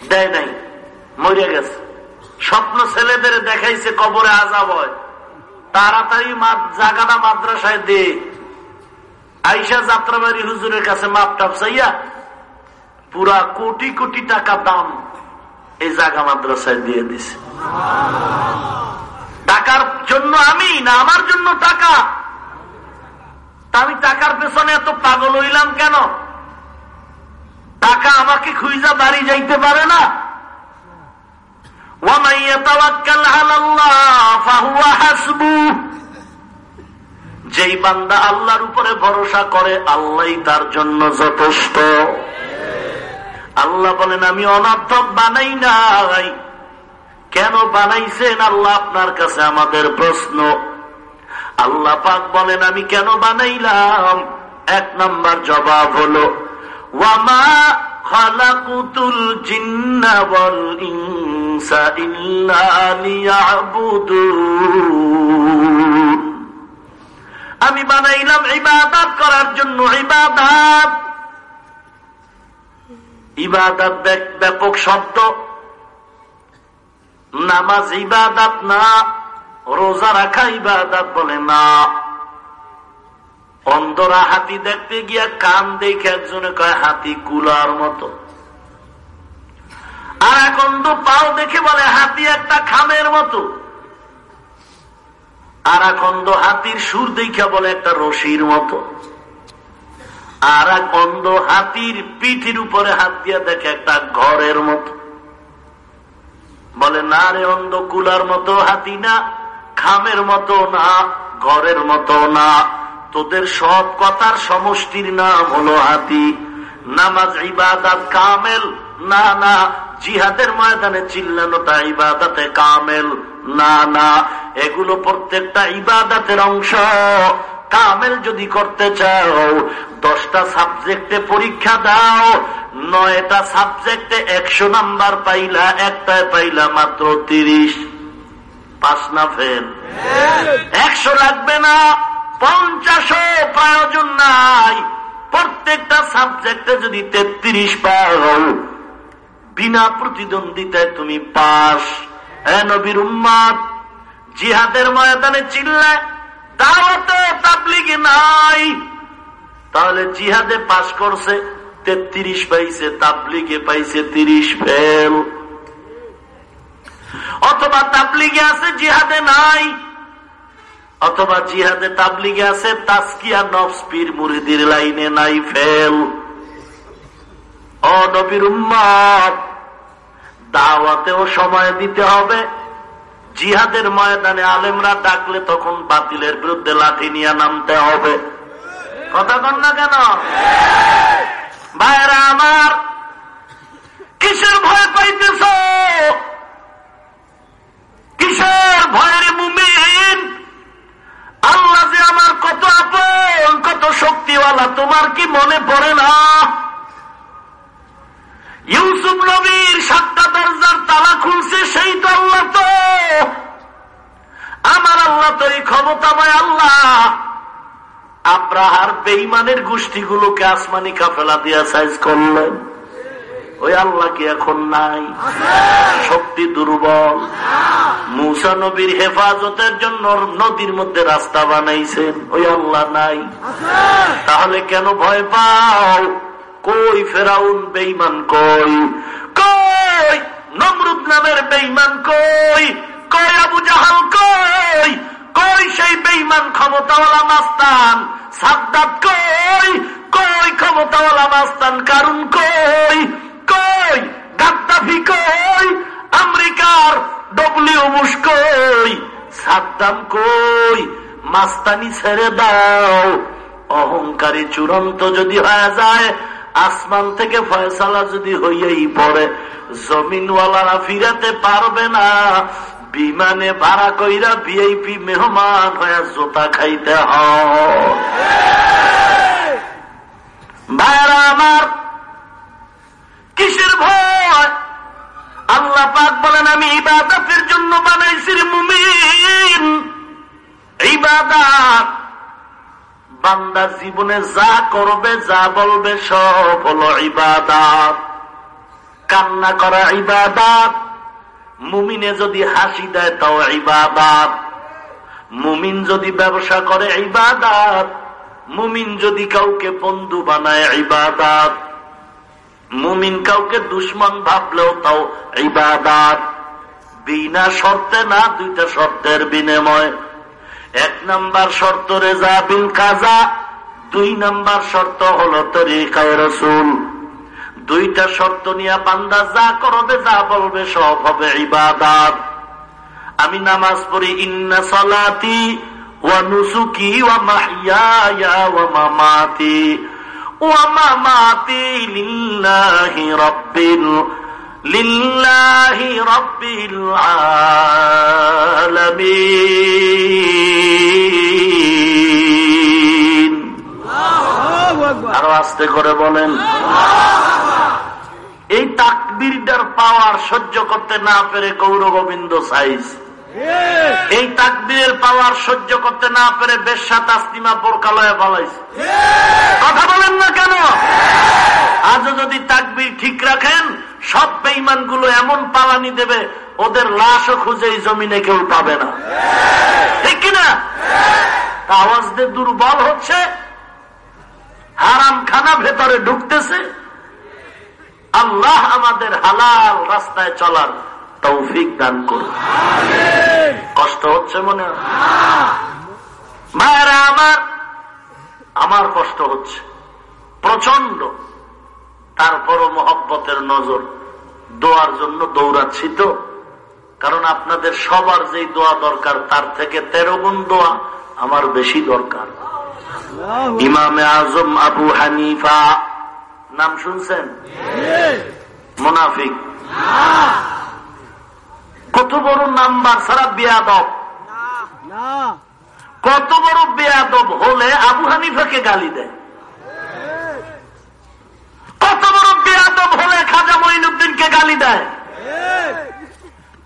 দেয় নাই, মরিয়া গেছে। স্বপ্ন ছেলেদের দেখাইছে কবরে আজাব হয়। তাড়াতাড়ি জাগানা মাদ্রাসায় দে। আইসা যাত্রাবাড়ি হুজুরের কাছে মাপ টাপ চাইয়া পুরা কোটি কোটি টাকা দাম এই জাগা মাদ্রাসায় দিয়ে দিছে। টাকার জন্য আমি না আমার জন্য টাকা? আমি টাকার পেছনে এত পাগল হইলাম কেন? টাকা আমাকে খুঁজা বাড়ি যাইতে পারে না। যেই বান্দা আল্লাহর উপরে ভরসা করে আল্লাহ তার জন্য যথেষ্ট। আল্লাহ বলেন, আমি অনার্থক বানাই নাই। কেন বানাইছেন আল্লাহ? আপনার কাছে আমাদের প্রশ্ন। আল্লাহ পাক বলেন, আমি কেন বানাইলাম? এক নম্বর জবাব হলো, ওয়ামা খালাকুতুল আমি বানাইলাম ইবাদত করার জন্য ইবাদত। ইবাদত ব্যাপক শব্দ। নামাজ ইবাদত না, রোজা রাখা ইবাদত বলে না। অন্ধরা হাতি দেখতে গিয়া কান দেখে একজনে কয়, হাতি কুলার মতো। আর এক অন্ধ পাও দেখে বলে, হাতি একটা খামের মতো। আর এক অন্ধ হাতির সুর দেখে বলে, একটা রশির মতো। আর এক অন্ধ হাতির পিঠির উপরে হাত দিয়া দেখে একটা ঘরের মতো। বলে, না রে অন্ধ, কুলার মতো হাতি না, খামের মতো না, ঘরের মতো না। তোদের সব কথার সমষ্টির নাম হলো হাতি। নামাজ ইবাদাত কামেল, না না। জিহাদের ময়দানে চিল্লানোটা ইবাদাতে কামেল, না না। এগুলো প্রত্যেকটা ইবাদাতের অংশ। কামেল যদি করতে চাও, দশটা সাবজেক্টে পরীক্ষা দাও, নয়টা সাবজেক্টে একশো নাম্বার পাইলা, একটায় পাইলা মাত্র তিরিশ। পাস না ফেল। একশো লাগবে না, পঞ্চাশও প্রয়োজন নাই। প্রত্যেকটা সাবজেক্টে যদি তেত্রিশ পাও, বিনা প্রতিদ্বন্দ্বিতায় তুমি পাস। হ্যাঁ নবীর উম্মাদ জিহাদের ময়দানে চিল্লায় তাহলে জিহাদে পাশ করছে, তেত্রিশ পাইছে, তাবলিগে পাইছে তিরিশ ফেল। অথবা তাবলিগে আছে, জিহাদে নাই। অথবা জিহাদে তাবলিগে আছে তাস্কিয়া নফসপির মুরিদির লাইনে নাই ফেল। অনবীর উম্মত, দাওয়াতেও সময় দিতে হবে। জিহাদের ময়দানে আলেমরা ডাকলে তখন বাতিলের বিরুদ্ধে লাঠি নিয়ে নামতে হবে। কথা কন না কেন? ভাইরা আমার, কিসের ভয় পাইতেছ? কিসের ভয়ের মুমিন? আল্লাহ যে আমার কত আপন, কত শক্তিওয়ালা, তোমার কি মনে পড়ে না? ইউসুফ নবীর সাতটা দরজার তালা খুলছে, সেই তো আল্লাহ তো। আমার আল্লাহ তো এই ক্ষমতাময় আল্লাহ। আব্রাহার বেইমানের গোষ্ঠীগুলোকে আসমানি কাফেলা দিয়া সাইজ করলেন ওই আল্লাহ কি এখন নাই? শক্তি দুর্বল। মুসা নবীর হেফাজতের জন্য নদীর মধ্যে রাস্তা বানাইছেন, ওই আল্লাহ নাই। তাহলে কেন ভয় পাও? কই ফেরাউন বেইমান কই? কই নমরুদ নামের বেইমান কই? কই আবু জাহাল কই? কই সেই বেইমান ক্ষমতাওয়ালা মাস্তান? সাদ্দাত কই? কই ক্ষমতাওয়ালা মাস্তান কারণ কই? কই গাদ্দাফি কই? আমেরিকার ডব্লিউ বুশ কই? সাদ্দাম কই? মাস্তানি ছেড়ে দাও। অহংকারী চূড়ান্ত যদি হয়ে যায় আসমান থেকে ফয়সালা যদি হইয়াই পড়ে, জমিনওয়ালারা ফিরাতে পারবে না। বিমানে ভাড়া কইরা ভিআইপি মেহমান হয়ে জোতা খাইতে হয়। আমার, কিসের ভয়? আল্লাহ পাক বলেন, আমি ইবাদতের জন্য বানাইছি মুমিন। ইবাদাত বান্দার জীবনে যা করবে, যা বলবে, সব হলো ইবাদাত। কান্না করা ইবাদাত। মুমিনে যদি হাসি দেয়, তাও ইবাদাত। মুমিন যদি ব্যবসা করে, ইবাদাত। মুমিন যদি কাউকে বন্ধু বানায়, ইবাদাত। মুমিন কাউকে দুশ্মন ভাবলেও তাও ইবাদাত। বিনা শর্তে না, দুইটা শর্তের বিনিময়। এক নাম্বার শর্ত রেজা বিল কাজা, দুই নাম্বার শর্ত হলো তরিকায় রসুল। দুইটা শর্ত নিয়ে বান্দা যা করবে যা বলবে সব হবে ইবাদাত। আমি নামাজ পড়ি, ইন্না সলাতি ওয়া নুসুকি ওয়া মাহিয়া ওয়া মামাতি। ওয়া মামাতি লিল্লাহি রাব্বিল আলামিন। আরও আস্তে করে বলেন। এই তাকবিরটার পাওয়ার সহ্য করতে না পেরে গৌর গোবিন্দ সাইজ এই তাকবীরের পাওয়ার সহ্য করতে না পেরে বেশা তাস্তিমা বোরকালয়ে পালাইছে কথা বলেন না কেন? আজও যদি তাকবির ঠিক রাখেন সব বেইমানগুলো এমন পালানি দেবে, ওদের লাশও খুঁজে এই জমিনে কেউ পাবে না। ঠিক কিনা? আওয়াজ দিয়ে দুর্বল হচ্ছে হারাম খানা ভেতরে ঢুকতেছে। আল্লাহ আমাদের হালাল রাস্তায় চলার তৌফিক দান করুন। কষ্ট হচ্ছে মনে মায়েরা আমার আমার কষ্ট হচ্ছে। প্রচণ্ড তারপরও মহব্বতের নজর দোয়ার জন্য দৌড়াচ্ছি তো। কারণ আপনাদের সবার যেই দোয়া দরকার তার থেকে তেরো গুণ দোয়া আমার বেশি দরকার। ইমামে আজম আবু হানিফা নাম শুনছেন? মোনাফিক। কত বড় নাম্বার সারা বেয়াদব। কত বড় বেয়াদব হলে আবু হানিফাকে গালি দেয়। কত বড় বেয়াদব হলে খাজা মঈনুদ্দিনকে গালি দেয়?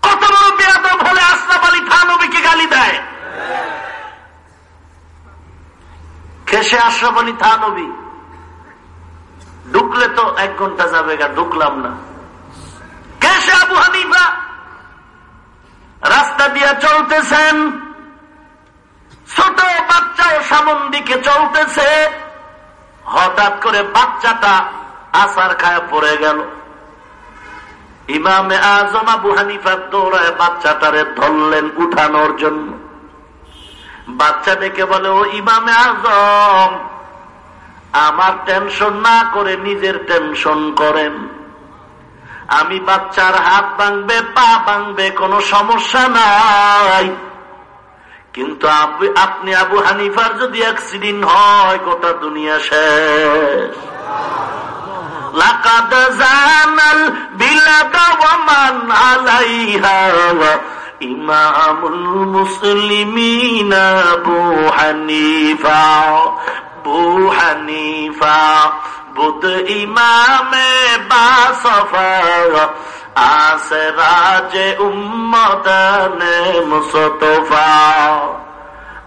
কত বড় বেয়াদব হলে আশরাফ আলী থানবীকে গালি দেয়? খেসে আশরাফ আলী থানবী। ঢুকলে তো এক ঘণ্টা যাবে গা, ঢুকলাম না। কেসে আবু হানিফা, রাস্তা দিয়ে চলতেছেন। ছোট বাচ্চা সামন দিকে চলতেছে। হঠাৎ করে বাচ্চাটা আসার খায় পড়ে গেল। ইমামে আজম আবু হানিফার দৌড়ায় বাচ্চাটারে ধরলেন উঠানোর জন্য। বাচ্চা ডেকে বলে, ও ইমামে আজম, আমার টেনশন না করে নিজের টেনশন করেন। আমি বাচ্চার হাত ভাঙবে, পা ভাঙবে, কোনো সমস্যা নাই। কিন্তু আপনি আবু হানিফার যদি অ্যাক্সিডেন্ট হয়, গোটা দুনিয়া শেষ। লাকাদ জানাল বিলাদ ওয়ামান আলাইহা ইমামুল মুসলিমিন আবু হানিফা আবু হানিফা বুধ ইমামে বা সফা আসে রাজে উম্মদানে মুস্তফা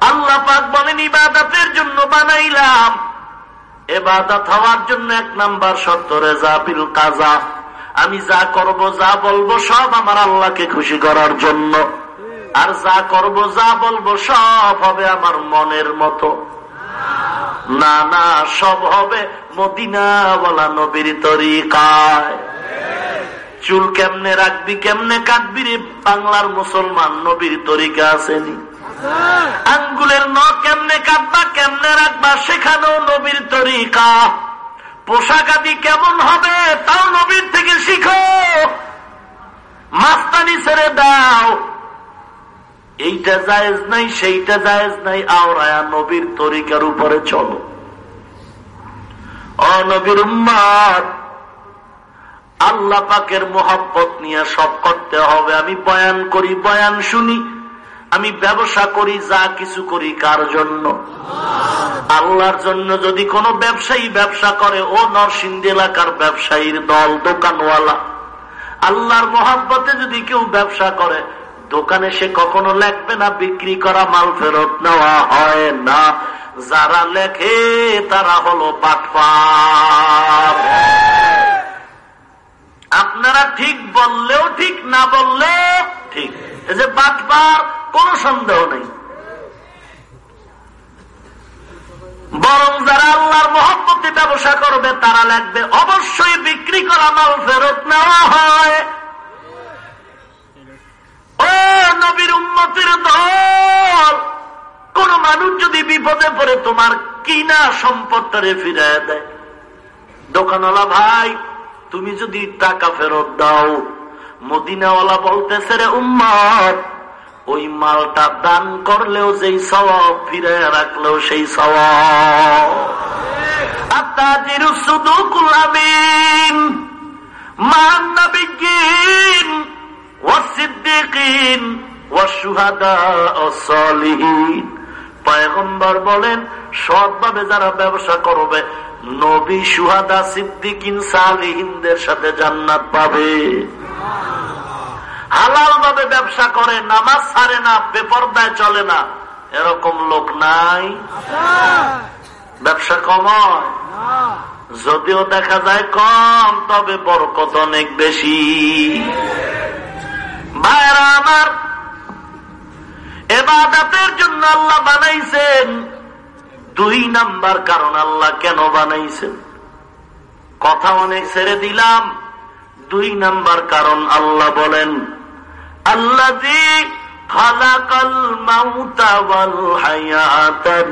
আল্লাহ পাক বলেন, ইবাদতের জন্য বানাইলাম এবাদত হওয়ার জন্য এক নাম্বার শর্ত, রেজা বিল কাজা। আমি যা করব, যা বলব, সব আমার আল্লাহকে খুশি করার জন্য। আর যা করব, যা বলব, সব হবে আমার মনের মতো। না না, সব হবে মদিনা বলা নবীর তরিকায়। চুল কেমনে রাখবি, কেমনে কাটবি বাংলার মুসলমান নবীর তরিকা আসেনি। আঙ্গুলের ন কেমনে কাটবা, কেমনে রাখবা সেখানেও নবীর তরিকা। পোশাক আদি কেমন হবে, তাও নবীর থেকে শিখো। মাস্তানি ছেড়ে দাও। এইটা জায়েজ নাই, সেইটা জায়েজ নাই, আওরায়া নবীর তরিকার উপরে চলো। অনবীর উম্মাদ, আল্লাহ পাকের মোহাব্বত নিয়ে সব করতে হবে। আমি বয়ান করি, বয়ান শুনি। আমি ব্যবসা করি, যা কিছু করি, কার জন্য? আল্লাহর জন্য যদি কোনো ব্যবসায়ী ব্যবসা করে, ও নরসিংদী এলাকার ব্যবসায়ীর দল, দোকানওয়ালা। আল্লাহর মোহাব্বতে যদি কেউ ব্যবসা করে, দোকানে সে কখনো লেখবে না, বিক্রি করা মাল ফেরত নেওয়া হয় না। যারা লেখে, তারা হলো পাটপার আপনারা ঠিক বললেও ঠিক, না বললেও ঠিক। যে বাটপার কোন সন্দেহ নেই। বরং যারা আল্লাহর মহব্বতে ব্যবসা করবে, তারা লাগবে অবশ্যই বিক্রি করা মাল ফেরত নেওয়া হয়। ও নবীর উন্মতির দল, কোন মানুষ যদি বিপদে পড়ে, তোমার কিনা সম্পদটারে ফিরাই দেয়। দোকানওয়ালা ভাই তুমি যদি টাকা ফেরত দাও, মদিনাওয়ালা বলতেছে, রে উম্মত, ওই মালটা দান করলেও যেই সবাব ফিরে রাখলেও সেই পয়গম্বর বলেন, সৎভাবে যারা ব্যবসা করবে নবী সুহাদা সিদ্দিকিন সালিহিনদের সাথে জান্নাত পাবে। হালাল ভাবে ব্যবসা করে, নামাজ ছাড়ে না, বেপরদায় চলে না, এরকম লোক নাই। ব্যবসা কময় যদিও দেখা যায় কম, তবে বরকত অনেক বেশি। ভাইরা আমার, এবাদাতের জন্য আল্লাহ বানাইছেন দুই নাম্বার কারণ আল্লাহ কেন বানাইছেন? কথা অনেক ছেড়ে দিলাম। দুই নাম্বার কারণ আল্লাহ বলেন আল্লাহ খালাকাল মাউতা ওয়াল হায়াতা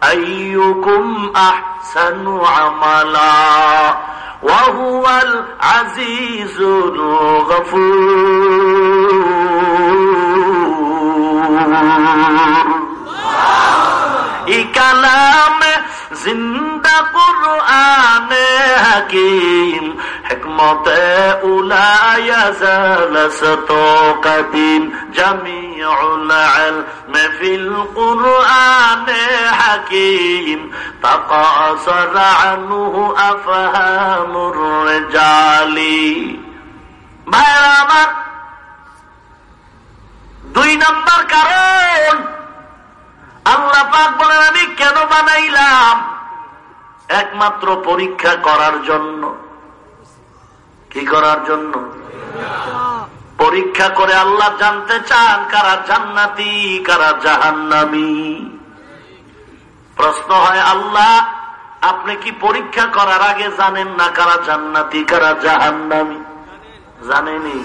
আইয়ুকুম আহসানু আমালা ওয়া হুয়াল গফুর। الغفور কালাম জিন্দা কুরআন হাকিম হিকমতে উলায়া জালসত কদিম জামিউল ইলম ফিল কুরআন হাকিম তাকাসার আনহু আফহামুর রিজালি ভাইরা আমার দুই নাম্বার কারণ আল্লাহ পাক বলেন, আমি কেন বানাইলাম? একমাত্র পরীক্ষা করার জন্য। কি করার জন্য? পরীক্ষা করে আল্লাহ জানতে চান, কারা জান্নাতি, কারা জাহান্নামি। প্রশ্ন হয়, আল্লাহ, আপনি কি পরীক্ষা করার আগে জানেন না কারা জান্নাতি, কারা জাহান্নামি? জানেনি?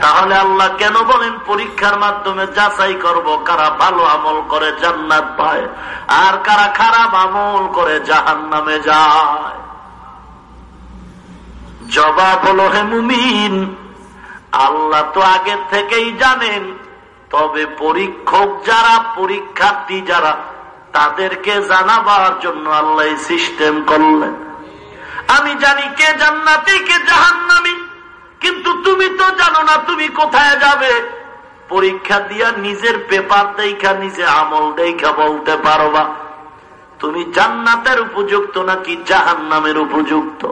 তাহলে আল্লাহ কেন বলেন পরীক্ষার মাধ্যমে যাচাই করব কারা ভালো আমল করে জান্নাত পায় আর কারা খারাপ আমল করে জাহান নামে যায়? জবাব হলো হে মুমিন আল্লাহ তো আগে থেকেই জানেন তবে পরীক্ষক যারা পরীক্ষার্থী যারা তাদেরকে জানাবার জন্য আল্লাহ সিস্টেম করলেন। আমি জানি কে জান্নাতি কে জাহান্নামী। কিন্তু তুমি তো জানো না তুমি কোথায় যাবে। পরীক্ষা দিয়া নিজের পেপার দেখা, নিজে আমল দেখা বলতে পারবা। তুমি জান্নাতের উপযুক্ত নাকি জাহান নামের উপযুক্ত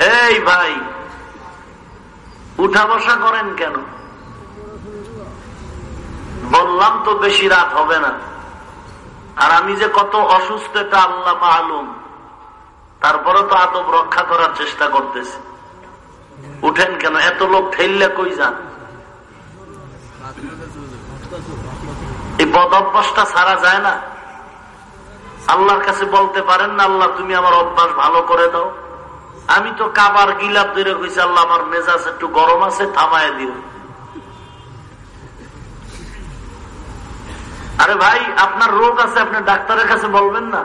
এই ভাই, উঠা বসা করেন কেন? বললাম তো বেশি রাত হবে না। আর আমি যে কত অসুস্থ, এটা আল্লাহ মালুম। তারপরে তো আদব রক্ষা করার চেষ্টা করতেছে। উঠেন কেন? এত লোক ঠেললে কই যান? এই বদ অভ্যাসটা সারা যায় না। আল্লাহর কাছে বলতে পারেন না, আল্লাহ, তুমি আমার অভ্যাস ভালো করে দাও। আমি তো কাবার গিলাপ ধরে কইছি, আল্লাহ, আমার মেজাজ একটু গরম আছে, থামায় দিও। আরে ভাই, আপনার রোগ আছে, আপনি ডাক্তারের কাছে বলবেন না।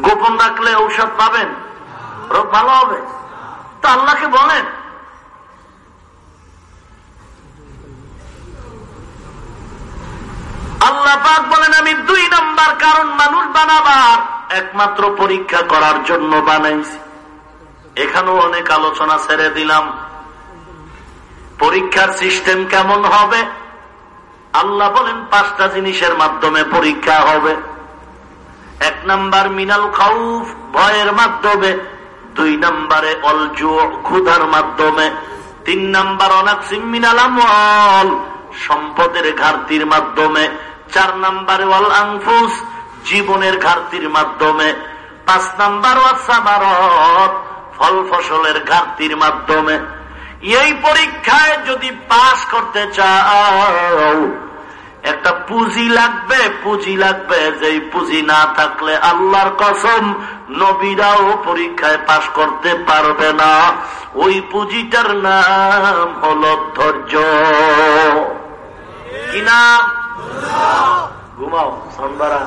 গোপন রাখলে ঔষধ পাবেন, রোগ ভালো হবে। তো আল্লাহকে বলেন। আল্লাহ পাক বলেন, আমি দুই নাম্বার কারণ মানুষ বানাবার, একমাত্র পরীক্ষা করার জন্য বানাইছি। এখানেও অনেক আলোচনা ছেড়ে দিলাম। পরীক্ষার সিস্টেম কেমন হবে? আল্লাহ বলেন, পাঁচটা জিনিসের মাধ্যমে পরীক্ষা হবে। এক নাম্বার, মিনাল খাউফ, ভয়ের মাধ্যমে। দুই নাম্বারে, অলজু, ক্ষুধার মাধ্যমে। তিন নাম্বার, অনাক্সিম মিনাল আমল সম্পদের ঘাটতির মাধ্যমে। চার নাম্বারে, ওয়াল আংফুস জীবনের ঘাটতির মাধ্যমে। পাঁচ নাম্বার ফল ফসলের ঘাটতির মাধ্যমে। এই পরীক্ষায় যদি পাশ করতে চাও, একটা পুঁজি লাগবে পুঁজি লাগবে। যে পুঁজি না থাকলে আল্লাহর কসম, নবীরাও পরীক্ষায় পাশ করতে পারবে না। ওই পুঁজিটার নাম হল ধৈর্য। কি নাম? ঘুমাও সন্বারা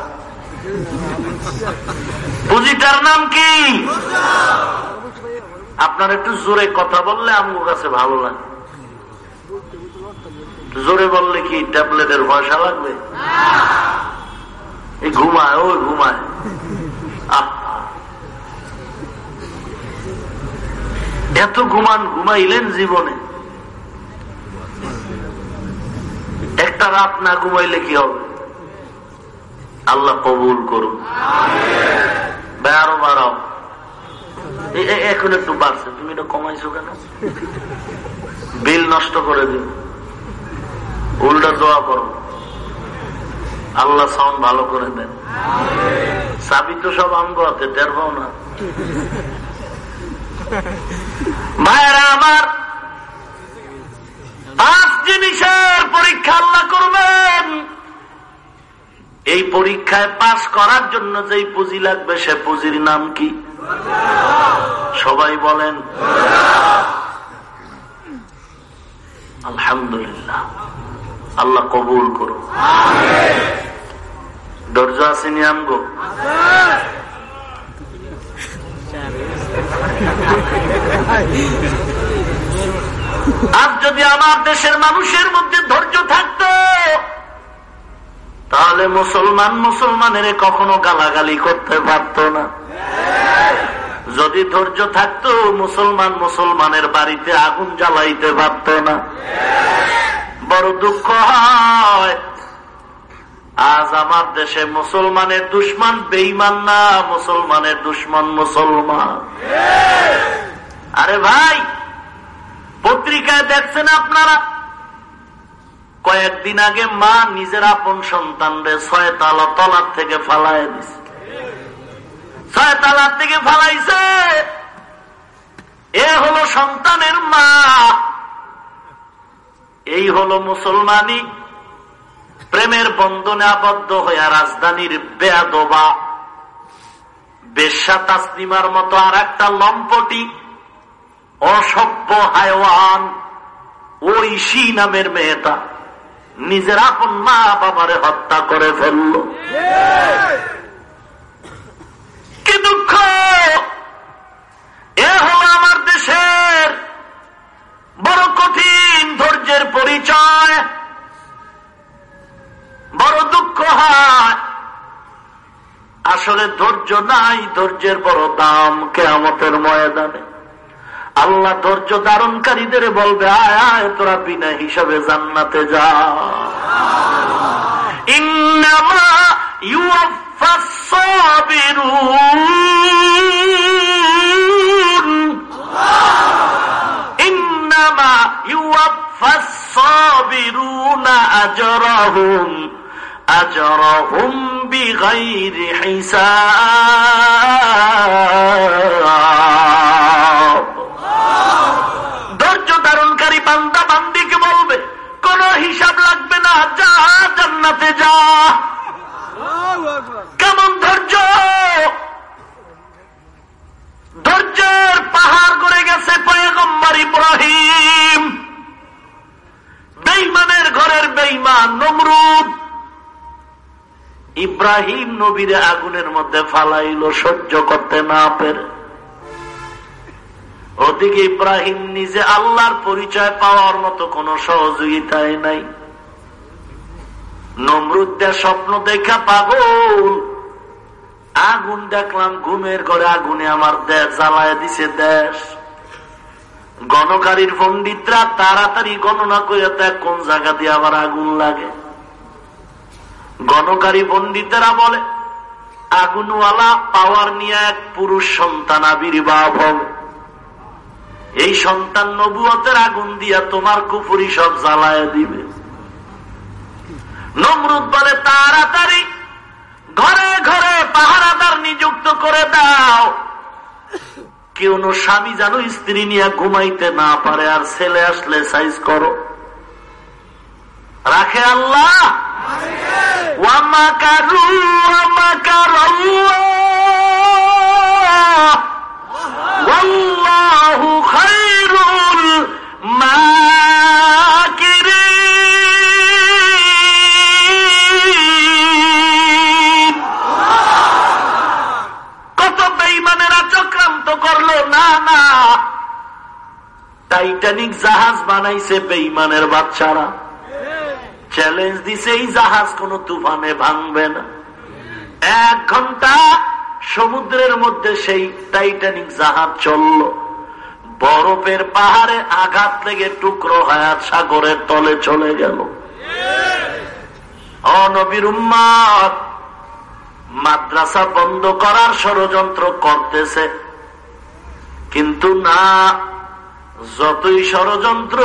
পুঁজিটার নাম কি? আপনার একটু জোরে কথা বললে আমার কাছে ভালো লাগে। জোরে বললে কি ট্যাবলেটের পয়সা লাগবে? এই ঘুমায়, ওই ঘুমায়। এত ঘুমান, ঘুমাইলেন জীবনে। একটা রাত না ঘুমাইলে কি হবে? আল্লাহ কবুল করুন আরও বাড়াও। এখন একটু বাড়ছে। তুমি এটা কমাইছো কেন? বিল নষ্ট করে দিও উল্টা দোয়া করো। আল্লাহ সাউন্ড ভালো করে দেন। চাবি তো সব না। ভাইরা আমার, পাঁচ জিনিসের পরীক্ষা আল্লাহ করবেন। এই পরীক্ষায় পাশ করার জন্য যেই পুঁজি লাগবে, সে পুঁজির নাম কি? সবাই বলেন, আলহামদুলিল্লাহ, আল্লাহ কবুল করো ধৈর্য আসেনি আমগো? আর যদি আমার দেশের মানুষের মধ্যে ধৈর্য থাকতো তাহলে মুসলমান মুসলমানের কখনো গালাগালি করতে পারত না। যদি ধৈর্য থাকতো, মুসলমান মুসলমানের বাড়িতে আগুন জ্বালাইতে পারত না। বড় দুঃখ হয়। আজ আমার দেশে মুসলমানের দুশ্মন বেইমান না, মুসলমানের দুশ্মন মুসলমান। আরে ভাই, পত্রিকায় দেখছেন আপনারা? কয়েকদিন আগে মা নিজের আপন সন্তানরে ছয় তালা তলার থেকে ফালাই দিছে। ছয় তালার থেকে ফালাইছে। এ হলো সন্তানের মা। এই হলো মুসলমানি প্রেমের বন্ধনে আবদ্ধ হইয়া রাজধানীর বেয়াদোবা, বেশ্যা তাসনিমার মতো আর একটা লম্পটি, অসভ্য হায়ওয়ান ওই শি নামের মেয়েটা। নিজের আপন মা বাবারে হত্যা করে ফেলল। কি দুঃখ? এ হল আমার দেশের বড় কঠিন ধৈর্যের পরিচয়। বড় দুঃখ হয়। আসলে ধৈর্য নাই, ধৈর্যের বড় দাম কেয়ামতের ময়দানে। আল্লাহ ধৈর্য ধারণকারীদের বলবে, আয় আয়, তোরা বিনা হিসাবে জান্নাতে যা। ইন্নামা ইন্নামা ইউফাসবিরুনা আজরাহুম ধৈর্য ধারণকারী বান্দা বান্দিকে বলবে কোন হিসাব লাগবে না, যা জান্নাতে যা। কেমন ধৈর্য? ধৈর্যের পাহাড় করে গেছে পয়গম্বর ইব্রাহিম। বেইমানের ঘরের বেইমান নমরুদ। ইব্রাহিম নবীরে আগুনের মধ্যে ফালাইল, সহ্য করতে না পেরে। ওদিকে ইব্রাহিম নিজে আল্লাহর পরিচয় পাওয়ার মতো কোন সহযোগিতায় নাই। নমরুদ্দের স্বপ্ন দেখা পাগল। আগুন দেখলাম, ঘুমের ঘরে আগুনে আমার দেশ জ্বালায় দিছে দেশ। গণকারীর পন্ডিতরা তাড়াতাড়ি গণনা করে দেখ কোন জায়গা দিয়ে আবার আগুন লাগে। গণকারী পন্ডিতেরা বলে, আগুনওয়ালা পাওয়ার নিয়ে এক পুরুষ সন্তান আবির্ভাব হবে এই সন্তান নবুয়তের আগুন দিয়া তোমার কুফুরি সব জ্বালায় দিবে। নমরুদ বলে, তাড়াতাড়ি, ঘরে ঘরে পাহারাদার নিযুক্ত করে দাও। কেউ স্বামী যেন স্ত্রী নিয়ে ঘুমাইতে না পারে, আর ছেলে আসলে সাইজ করো। রাখে আল্লাহ। ওয়ামাকারু ওয়ামাকার টাইটানিক জাহাজ বানাইছে বেঈমানের বাচ্চারা। চ্যালেঞ্জ দিছে, এই জাহাজ কোন তুফানে ভাঙবে না। এক ঘণ্টা সমুদ্রের মধ্যে সেই টাইটানিক জাহাজ চলল। বরফের পাহাড়ে আঘাত লেগে টুকরো হায়াত সাগরের তলে চলে গেল। অনবীর মাদ্রাসা বন্ধ করার ষড়যন্ত্র করতেছে। কিন্তু না, যতই ষড়যন্ত্র,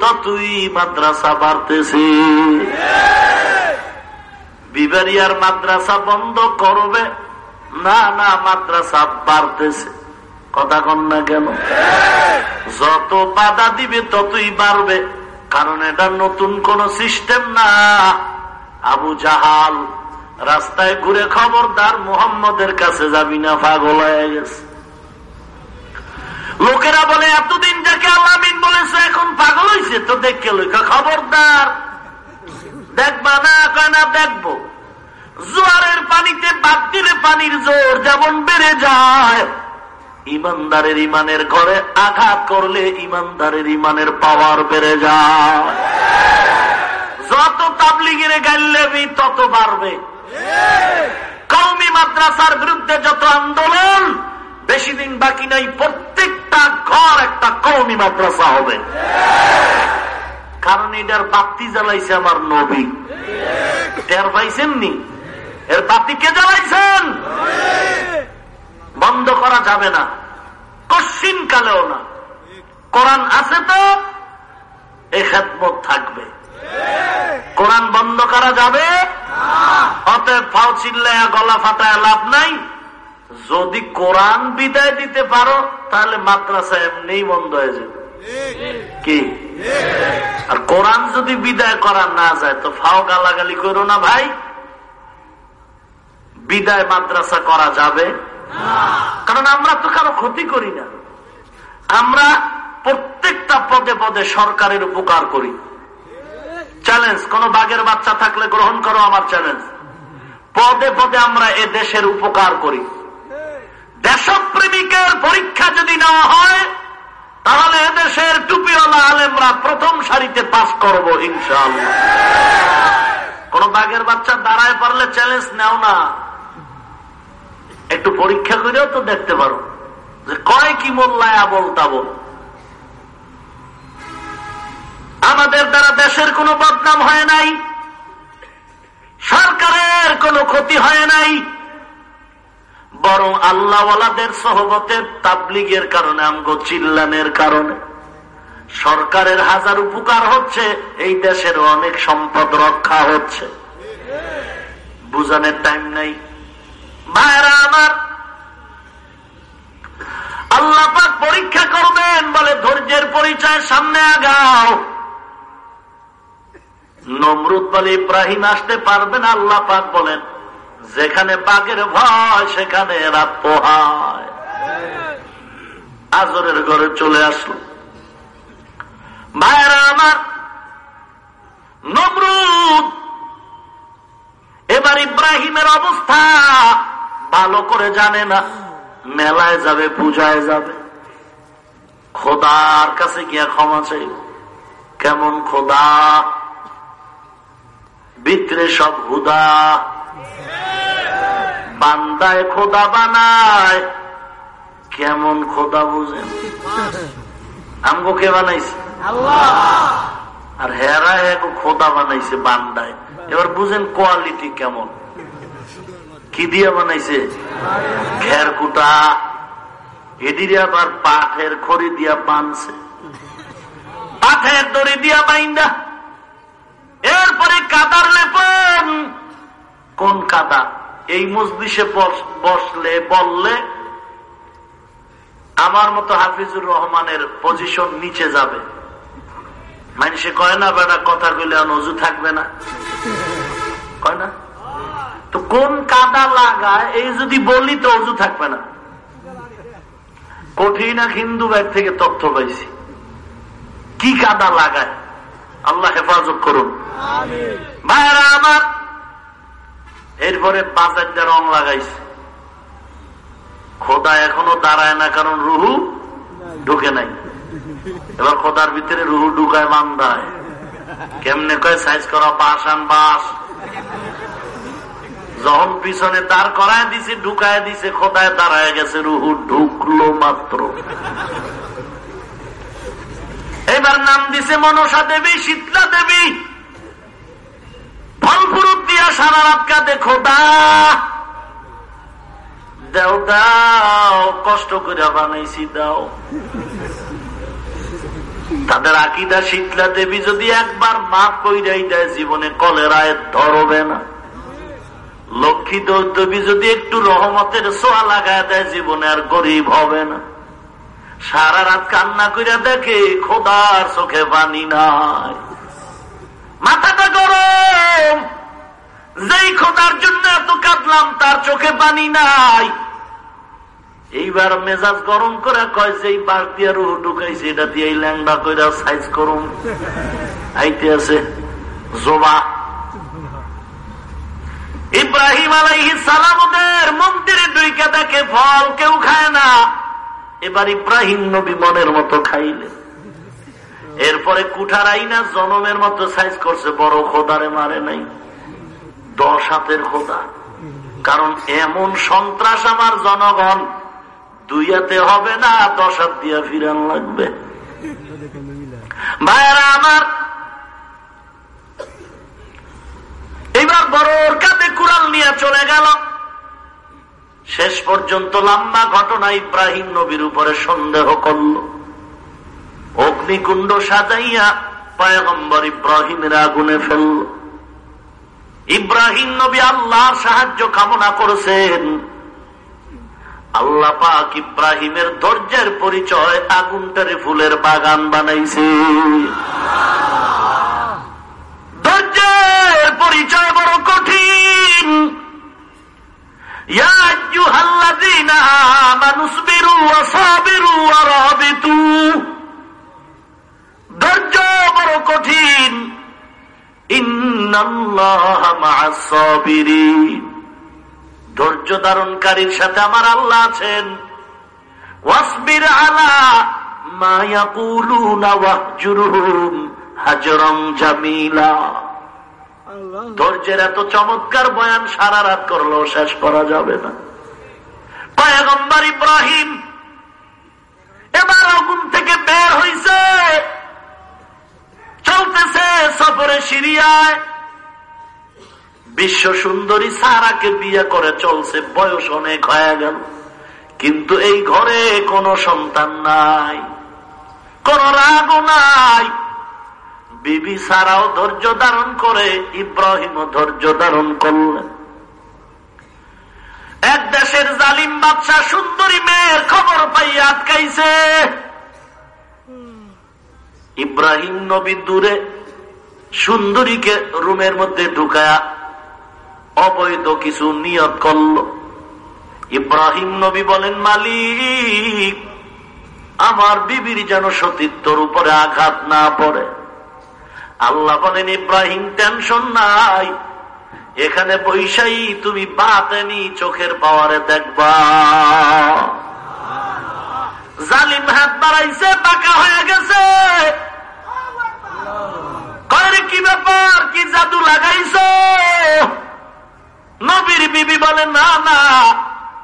ততই মাদ্রাসা বাড়তেছে। বিবারিয়ার মাদ্রাসা বন্ধ করবে না না, মাদ্রাসা বাড়তেছে। কথা কন না কেন? যত বাধা দিবে ততই বাড়বে। কারণ এটা নতুন কোন সিস্টেম না। আবু জাহাল রাস্তায় ঘুরে খবরদার মোহাম্মদের কাছে যাবি না, পাগল হয়ে গেছে। লোকেরা বলে, এতদিন যাকে আল্লামিন বলেছে, এখন পাগল হয়েছে তো দেখে লেখা খবরদার। দেখবা না, কয় না, দেখব। জোয়ারের পানিতে বাদ দিলে পানির জোর যেমন বেড়ে যায়। ইমানদারের ইমানের ঘরে আঘাত করলে ইমানদারের ইমানের পাওয়ার বেড়ে যায়। যত তাবলিগিরে গাইলেবি তত বাড়বে। কৌমি মাদ্রাসার বিরুদ্ধে যত আন্দোলন, বেশি দিন বাকি নাই, প্রত্যেকটা ঘর একটা কৌমি মাদ্রাসা হবে। কারণ এটার বাতি জ্বালাইছে আমার নবী। টের পাইছেন নি? এর বাতি কে জ্বালাইছেন? বন্ধ করা যাবে না। কশ্চিন কালেও না। কোরআন আছে তো? এ খেদমত থাকবে। কোরআন বন্ধ করা যাবে? অতএব ফাও চিল্লায় গলা ফাটায় লাভ নাই। যদি কোরআন বিদায় দিতে পারো, তাহলে মাদ্রাসা এমনি বন্ধ হয়ে যাবে। কি? আর কোরআন যদি বিদায় করা না যায়, তো ফাও গালাগালি করো না ভাই। বিদায় মাদ্রাসা করা যাবে? কারণ আমরা তো কারও ক্ষতি করি না। আমরা প্রত্যেকটা পদে পদে সরকারের উপকার করি। চ্যালেঞ্জ কোন বাঘের বাচ্চা থাকলে গ্রহণ করো আমার চ্যালেঞ্জ পদে পদে আমরা এ দেশের উপকার করি। দেশপ্রেমিকের পরীক্ষা যদি নেওয়া হয়, তাহলে এদেশের টুপিওয়ালা আলেমরা প্রথম সারিতে পাস করব, ইনশাআল্লাহ। কোন বাঘের বাচ্চা দাঁড়ায় পারলে চ্যালেঞ্জ নেও না। একটু পরীক্ষা করেও তো দেখতে পারো যে কয় কি মোল্লায় আবল তাবল আমাদের দ্বারা দেশের কোনো বদনাম হয় নাই, সরকারের কোনো ক্ষতি হয় নাই, বরং আল্লাহওয়ালাদের সহবতের তাবলিগের কারণে, আমগো চিল্লানের কারণে। সরকারের হাজার উপকার হচ্ছে, এই দেশের অনেক সম্পদ রক্ষা হচ্ছে। বুঝানোর টাইম নাই। ভাইরা আমার, আল্লাহ পাক পরীক্ষা করবেন, বলে ধৈর্যের পরিচয় সামনে আগাও। নমরুদ বলে, ইব্রাহিম আসতে পারবেন আল্লাহ পাক বলেন। যেখানে বাঘের ভয়, সেখানে এরা পোহায়। আজরের ঘরে চলে আসলো। ভাইরা আমার, নমরুদ, এবার ইব্রাহিমের অবস্থা। ভালো করে জানে না মেলায় যাবে পূজায় যাবে। খোদার কাছে গিয়া ক্ষমা চাইব। কেমন খোদা? ভিতরে সব হুদা। বান্দায় খোদা বানায়। কেমন খোদা বুঝেন আমগো কে বানাইছে? আর হেরা হেগো খোদা বানাইছে বান্দায়। এবার বুঝেন কোয়ালিটি কেমন। কি দিয়া বানাইছে? খের কুটা এদিরে আবার পাঠের খড়ি দিয়া বানছে। পাঠের দড়ি দিয়া বাইন্দা। এরপরে কাদার লেপন। কোন কাদা এই মসজিষে বসলে, বললে, আমার মতো হাফিজুর রহমানের পজিশন নিচে যাবে। মানুষে কয় না, বেটা, কথা কইলে নজু থাকবে না। কয় না? তো কোন কাদা লাগায়, এই যদি বলি তো অজু থাকবে না। কঠিন এক হিন্দু ব্যাগ থেকে তথ্য পাইছি। কি কাদা লাগায়? আল্লাহ হেফাজত করুন। ভাইরা আমার, এরপরে বাজারটা রং লাগাইছে। খোদা এখনও দাঁড়ায় না, কারণ রুহু ঢুকে নাই। এবার খোদার ভিতরে রুহু ঢুকায় মান বান্ধায় কেমনে কয় সাইজ করা বাস আন বাস যখন পিছনে দাঁড় করায় দিছে, ঢুকায় দিছে, খোদায় দাঁড়ায় গেছে, রুহু ঢুকলো মাত্র। এবার নাম দিছে মনসা দেবী, শীতলা দেবী। ফল ফুরুত দিয়া সারা রাত কাঁদে, খোদা। দাও দাও, কষ্ট করে বানাইছি, দাও। তাদের আকিদা শীতলা দেবী যদি একবার মাফ কইরাই দেয়, জীবনে কলেরায় ধরবে না। লক্ষ্মী দেবী যদি একটু রহমতের সোয়া লাগায় দেয়, জীবনে আর গরিব হবে না। সারা রাত কান্না কইরা দেখে খোদার চোখে পানি নাই। মাথাটা গরম। যেই খোদার জন্য এত কাঁদলাম, তার চোখে পানি নাই। এইবার মেজাজ গরম করে কয় যে এই বাঘ দিয়ে রুহ ঢুকাইছে, এটা দিয়ে ল্যাংডা করে সাইজ করুন আইতে আছে, জোবা। ইব্রাহিম আলাইহি সালামদের মন্দিরে দুইকে দেখে ফল কেউ খায় না। এবার ইব্রাহিম নবী মনের মতো খাইলে এরপরে কুঠার আইনা জনমের মতো সাইজ করছে, বড় খোদারে মারে নাই। দশ হাতের খোদা। কারণ এমন সন্ত্রাস আমার জনগণ, দুই হাতে হবে না, দশ হাত দিয়া ফিরান লাগবে। ভাইয়ারা, আমার এবার বড় কাতে কুড়াল নিয়ে চলে গেল। শেষ পর্যন্ত লাম্বা ঘটনা ইব্রাহিম নবীর উপরে সন্দেহ করল। অগ্নিকুণ্ড সাজাইয়া পয়গম্বর ইব্রাহিমের আগুনে ফেলল। ইব্রাহিম নবী আল্লাহর সাহায্য কামনা করেছেন। আল্লাহ পাক ইব্রাহিমের ধৈর্যের পরিচয় আগুনটারে ফুলের বাগান বানাইছে। ধৈর্যের পরিচয় বড় কঠিন। ধৈর্য ধারণকারীর সাথে আমার আল্লাহ আছেন। ওয়াসবির আলা মায়াকুলুনা ওয়াহজুরহুম হাজরম জামিলা। ধৈর্যের এত চমৎকার বয়ান সারা রাত করলেও শেষ করা যাবে না। পয়গম্বর ইব্রাহিম এবার আগুন থেকে বের হইছে। চলতেছে সফরে সিরিয়ায়। বিশ্ব সুন্দরী সারাকে বিয়ে করে চলছে, বয়স অনেক হয়ে গেল। কিন্তু এই ঘরে কোনো সন্তান নাই, কোন রাগ নাই। বিবি সারাও ধৈর্য ধারণ করে, ইব্রাহিমও ধৈর্য ধারণ করলেন। এক দেশের জালিম বাদশাহ সুন্দরী মেয়ের খবর পাইয়া আটকাইছে। ইব্রাহিম নবী দূরে সুন্দরীকে রুমের মধ্যে ঢুকায়া অবৈধ কিছু নিয়ত করল। ইব্রাহিম নবী বলেন, মালিক, আমার বিবির যেন সতীত্বর উপরে আঘাত না পড়ে। আল্লাহ বলেন, ইব্রাহিম টেনশন নাই। এখানে বৈশাই তুমি বাতেনি, চোখের পাওয়ারে দেখবা। জালিম হাত বাড়াইছে, পাকা হয়ে গেছে। কি ব্যাপার? কি জাদু লাগাইছ? নবীর বিবি বলে, না না,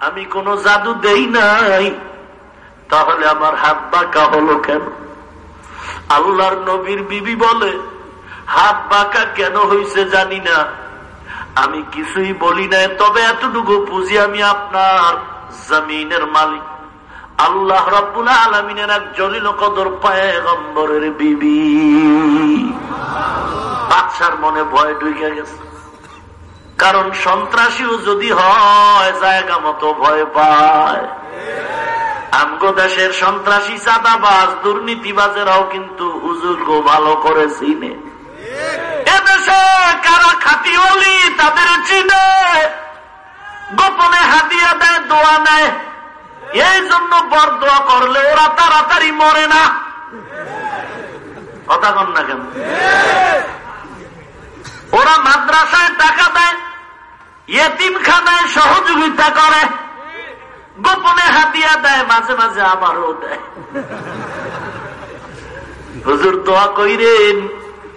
আমি কোন জাদু দেই নাই। তাহলে আমার হাত বাঁকা হলো কেন? আল্লাহর নবীর বিবি বলে হাত বাঁকা কেন হয়েছে জানি না। আমি কিছুই বলি নাই, তবে এতটুকু পুঁজি আমি আপনার জমিনের মালিক। আল্লাহ রব্বুল আলমিনের এক জলিল কদর পায়ে গম্বরের বিবি। বাচ্চার মনে ভয় ঢুকে গেছে। কারণ সন্ত্রাসীও যদি হয়, জায়গা মতো ভয় পায়। আমগো দেশের সন্ত্রাসী চাঁদাবাজ, দুর্নীতিবাজেরাও কিন্তু হুজুরকে ভালো করে চিনে। এদেশে কারা খাতি হলি তাদের চিনে। গোপনে হাতিয়া দেয়, দোয়া নেয়। এই জন্য বর দোয়া করলে ওরা তাড়াতাড়ি মরে না। কথা কন না কেন? ওরা মাদ্রাসায় টাকা দেয় ইয়েতিম খানায় সহযোগিতা করে। গোপনে হাতিয়া দেয়, মাঝে মাঝে আমারও দেয়। হুজুর দোয়া কইরেন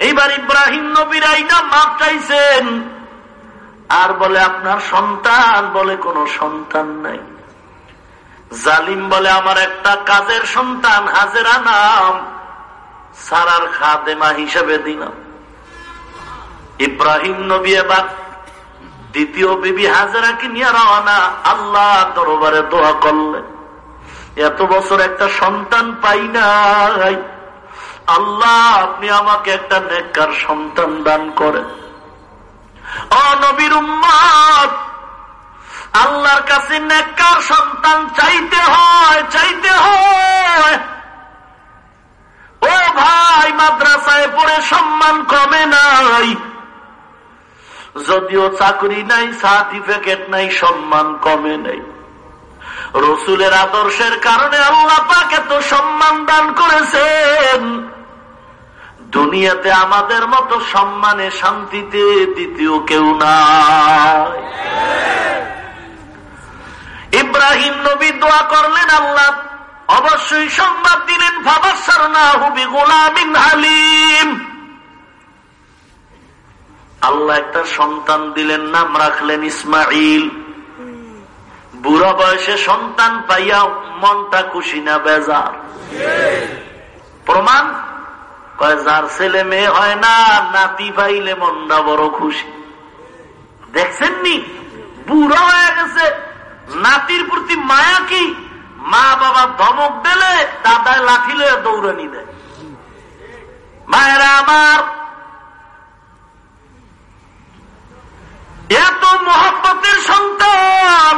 এইবার ইব্রাহিম নবীর আইনা মাপ চাইছেন। আর বলে, আপনার সন্তান? বলে, কোন সন্তান নাই। জালিম বলে, আমার একটা কাজের সন্তান, হাজেরা নাম সারার খাদেমা হিসেবে দিলাম। ইব্রাহিম নবী এবার দ্বিতীয় বিবি হাজারাকে নিয়ে রওনা আল্লাহ দরবারে দোয়া করলেন। এত বছর একটা সন্তান পাই নাই। আল্লাহ, আপনি আমাকে একটা নেককার সন্তান দান করেন। অনবীর উম্মাদ আল্লাহর কাছে নেককার সন্তান চাইতে হয় চাইতে হয়। ও ভাই, মাদ্রাসায় পড়ে সম্মান কমে নাই। যদিও চাকরি নাই, সার্টিফিকেট নাই, সম্মান কমে নেই। রসুলের আদর্শের কারণে আল্লাহ পাকে তো সম্মান দান করেছেন। দুনিয়াতে আমাদের মতো সম্মানে, শান্তিতে দ্বিতীয় কেউ নাই। ইব্রাহিম নবী দোয়া করলেন, আল্লাহ, অবশ্যই সংবাদ দিলেন ফাবাসার না হুবি গোলামিন হালিম। আল্লাহ একটা সন্তান দিলেন, নাম রাখলেন ইসমাইল বুড়া বয়সে সন্তান পাইয়া মনটা খুশি না, বেজার। প্রমাণ? যার ছেলে মেয়ে হয় না নাতি পাইলে মনটা বড় খুশি। দেখছেন নি বুড়া হয়ে গেছে। নাতির প্রতি মায়া কি? মা বাবা ধমক দিলে, দাদায় লাঠিলে দৌড়ানি দেয়। মায়েরা আমার, এত মহব্বতের সন্তান,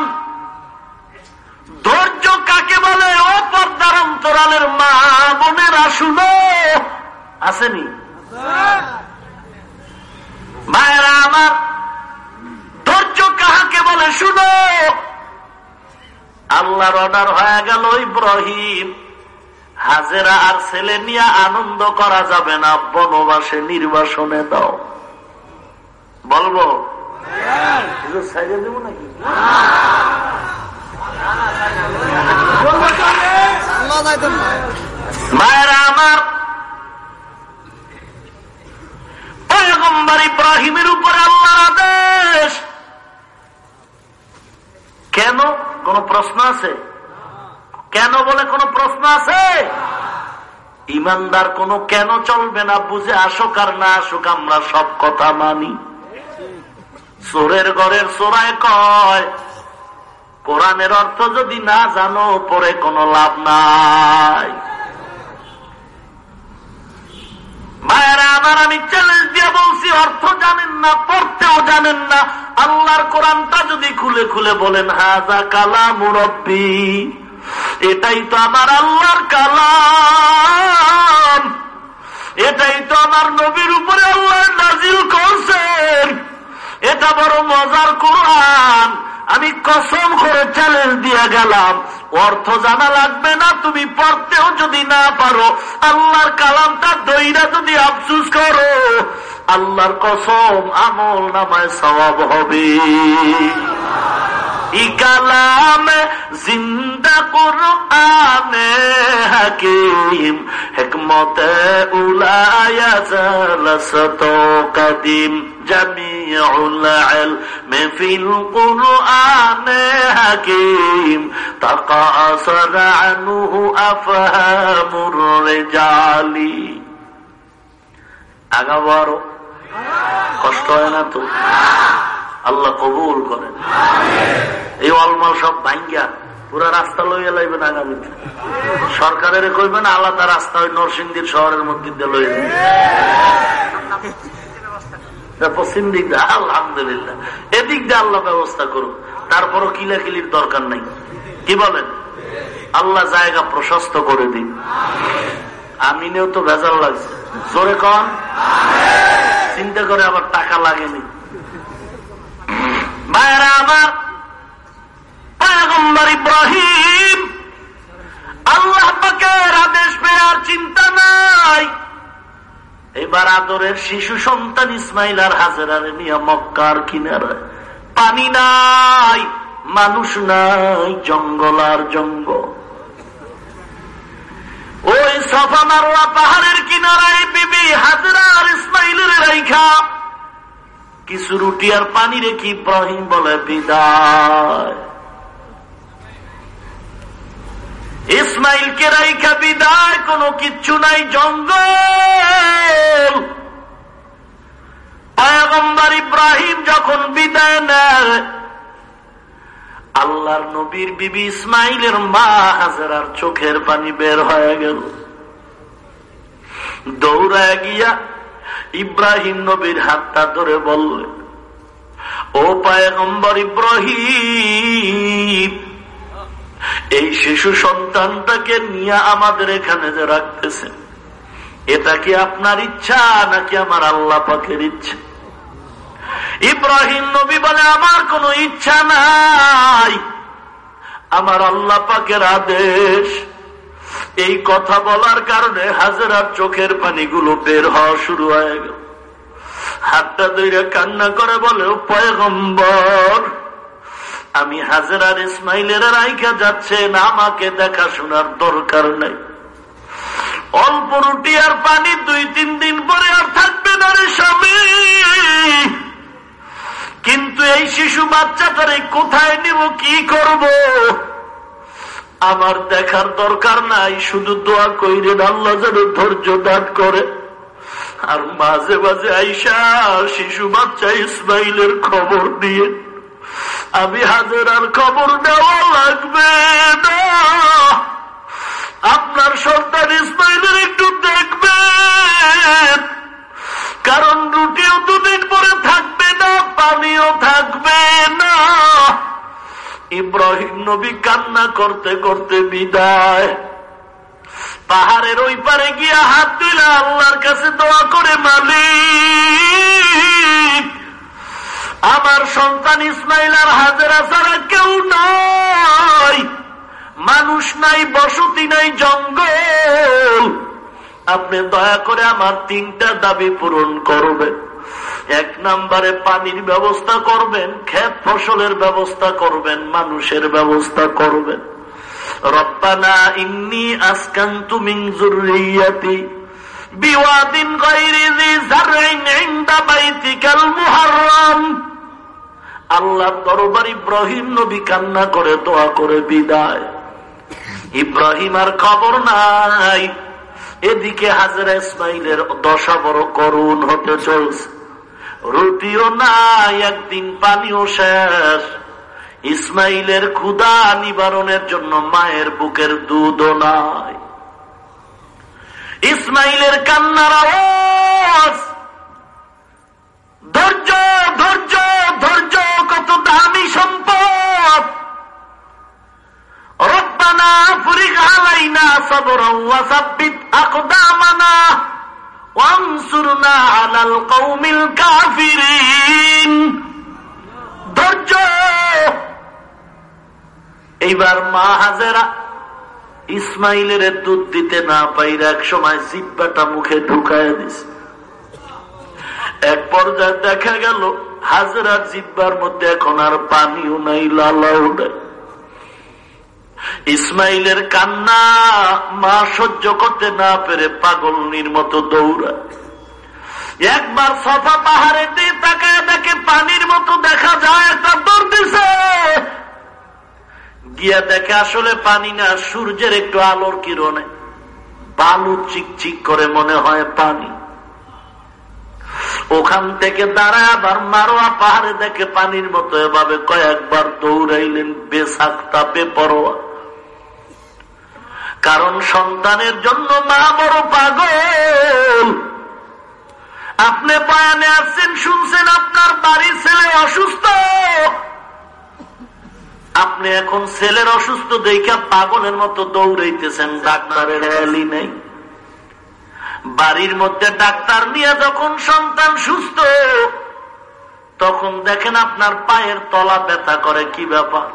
ধৈর্য কাকে বলে? ও পর্দার অন্তরালের মা বোনেরা শুনো। আসেনি মায়েরা আমার ধৈর্য কাহাকে বলে শুনো আল্লাহর অর্ডার হয়ে গেল ইব্রাহিম হাজেরা আর ছেলে নিয়ে আনন্দ করা যাবে না বনবাসে নির্বাসনে দাও বলব নাকি মায়েরা আমার পয়গম্বর ইব্রাহিমের উপরে আল্লাহর আদেশ। কেন? কোন প্রশ্ন আছে? কেন বলে কোন প্রশ্ন আছে? ইমানদার কোন কেন চলবে না, বুঝে আসুক আর না আসুক, আমরা সব কথা মানি। চোরের ঘরের চোরায় কয়, কোরআনের অর্থ যদি না জানো, পরে কোনো লাভ নাই। মায়েরা আবার আমি চ্যালেঞ্জ দিয়ে বলছি, অর্থ জানেন না, পড়তেও জানেন না। আল্লাহর কোরআনটা যদি খুলে খুলে বলেন হাজা কালা মুরব্বী এটাই তো আমার আল্লাহর কালাম। এটাই তো আমার নবীর উপরে আল্লাহ নাজিল করছেন। এটা বড় মজার কোরআন। আমি কসম করে চ্যালেঞ্জ দিয়ে গেলাম। অর্থ জানা লাগবে না, তুমি পড়তেও যদি না পারো, আল্লাহর কালামটা দইরা যদি আফসুস করো, আল্লাহর কসম আমল নামায় সবাব হবে। ইকালাম জিন্দা কোরআন হাকিম, হেকমত উলায়া জালসত কদিম জামিউল ইলম ফিল কোরআন হাকিম তাকাসার আনহু আফহামুর রিজালি। আগা বড় কষ্ট হয় না তো? আল্লাহ কবুল করেন। এই অলমাল সব ভাঙ্গা পুরা রাস্তা লইয়া লাইবেন আগামীতে সরকারের কইবেন আলাদা রাস্তা ওই নরসিংদীর শহরের মধ্যে দিয়ে লইয়া পশ্চিম দিক দিয়ে, আলহামদুলিল্লাহ। এদিক দিয়ে আল্লাহ ব্যবস্থা তারপরও কিলাকিলির দরকার নাই। কি বলেন? আল্লাহ জায়গা প্রশস্ত করে দিন। আমিনেও তো ভেজাল লাগছে। জোরে কন? চিন্তা করে আবার টাকা লাগেনি। মায়েরা আমার ইব্রাহিম। আল্লাহ পাকের আদেশ চিন্তা নাই। এবার আদরের শিশু সন্তান ইসমাইল আর হাজারার মক্কার কিনারে পানি নাই, মানুষ নাই, জঙ্গল আর জঙ্গল। ওই সফা মারোয়া পাহাড়ের কিনারায় বিবি হাজরা আর ইসমাইলের রাইখা। কিছু রুটি আর পানি রেখে ইব্রাহিম বলে, বিদায়। ইসমাইলকে রাইখা বিদায়, কোনো কিচ্ছু নাই, জঙ্গল। পয়গম্বর ইব্রাহিম যখন বিদায় নেয়, আল্লাহর নবীর বিবি ইসমাইলের মা হাজার চোখের পানি বের হয়ে গেল। দৌড়ায় গিয়া ইব্রাহিম নবীর হাতটা ধরে বললেন ও পায়গম্বর ইব্রাহিম এই শিশু সন্তানটাকে নিয়ে আমাদের এখানে যে রাখতেছেন এটা কি আপনার ইচ্ছা নাকি আমার আল্লাহ পাকের ইচ্ছা? ইব্রাহিম নবী বলে, আমার কোনো ইচ্ছা নাই। আমার আল্লাহ পাকের আদেশ। এই কথা বলার কারণে হাজারার চোখের পানিগুলো বের হওয়া শুরু হয়ে গেল। হাতটা দইরা কান্না করে বলে পয়গম্বর আমি হাজারার ইসমাইলের রাইখা যাচ্ছেন আমাকে দেখাশোনার দরকার নাই। অল্প রুটি আর পানি দুই তিন দিন পরে আর থাকবে না রে স্বামী। কিন্তু এই শিশু বাচ্চাটারে কোথায় নিব, কি করব? আমার দেখার দরকার নাই, শুধু দোয়া কইরে আল্লাহ যেন ধৈর্য দান করে। আর মাঝে মাঝে আইসা শিশু বাচ্চা ইসমাইলের খবর দিয়ে আমি হাজার খবর নেওয়া লাগবে না। আপনার সন্তান ইসমাইলের একটু দেখবেন। কারণ রুটিও দুদিন পরে থাকবে না, পানিও থাকবে না। ইব্রাহিম নবী কান্না করতে করতে বিদায়। পাহাড়ের ওই পারে গিয়া হাত দিলে আল্লাহর কাছে দোয়া করে মালিক। আমার সন্তান ইসমাইল আর হাজারা ছাড়া কেউ নয় মানুষ নাই, বসতি নাই, জঙ্গল। আপনি দয়া করে আমার তিনটা দাবি পূরণ করবেন। এক নম্বরে পানির ব্যবস্থা করবেন, ক্ষেত ফসলের ব্যবস্থা করবেন, মানুষের ব্যবস্থা করবেন। রব্বানা ইন্নি আসকান্তু মিন যুররিয়াতি বিওয়াদিন গায়রি জি জারইন ইনদা বাইতিকাল মুহাররাম। আল্লাহ দরবার ইব্রাহিম নবী কান্না করে, দোয়া করে, বিদায়। ইব্রাহিম আর খবর নাই। এদিকে হাজরা ইসমাইলের দশা বড় করুণ হতে চলছে। রুটিও নাই, একদিন পানিও শেষ। ইসমাইলের ক্ষুদা নিবারণের জন্য মায়ের বুকের দুধও নাই। ইসমাইলের কান্নার আওয়াজ। ধৈর্য ধৈর্য এইবার মা হাজেরা ইসমাইলের দুধ দিতে না পাইরা এক সময় জিব্বাটা মুখে ঢুকায় দিছে এক পর্যায়ে দেখা গেল হাজরা জিব্বার মধ্যে এখন আর পানিও নাই, লালাও নাই। ইসমাইলের কান্না মা সহ্য করতে না পেরে পাগলনির মতো দৌড়ায়। একবার সফা পাহাড়ে দিয়ে তাকায় দেখে পানির মতো দেখা যায়, একটা দৌড় দিছে। গিয়া দেখে আসলে পানি না, সূর্যের একটু আলোর কিরণে। বালু চিকচিক করে মনে হয় পানি। ওখান থেকে দাঁড়ায় আবার মারোয়া পাহাড়ে দেখে পানির মতো এভাবে কয়েকবার দৌড়াইলেন বেসাক্তা বেপরোয়া। কারণ সন্তানের জন্য মা বড় পাগল। আপনি বয়ানে আসছেন, শুনছেন, আপনার বাড়ির ছেলে অসুস্থ। আপনি এখন ছেলের অসুস্থ দেখা পাগলের মতো দৌড়াইতেছেন, ডাক্তারের র্যালি নেই। বাড়ির মধ্যে ডাক্তার নিয়ে যখন সন্তান সুস্থ, তখন দেখেন আপনার পায়ের তলা ব্যথা করে, কি ব্যাপার?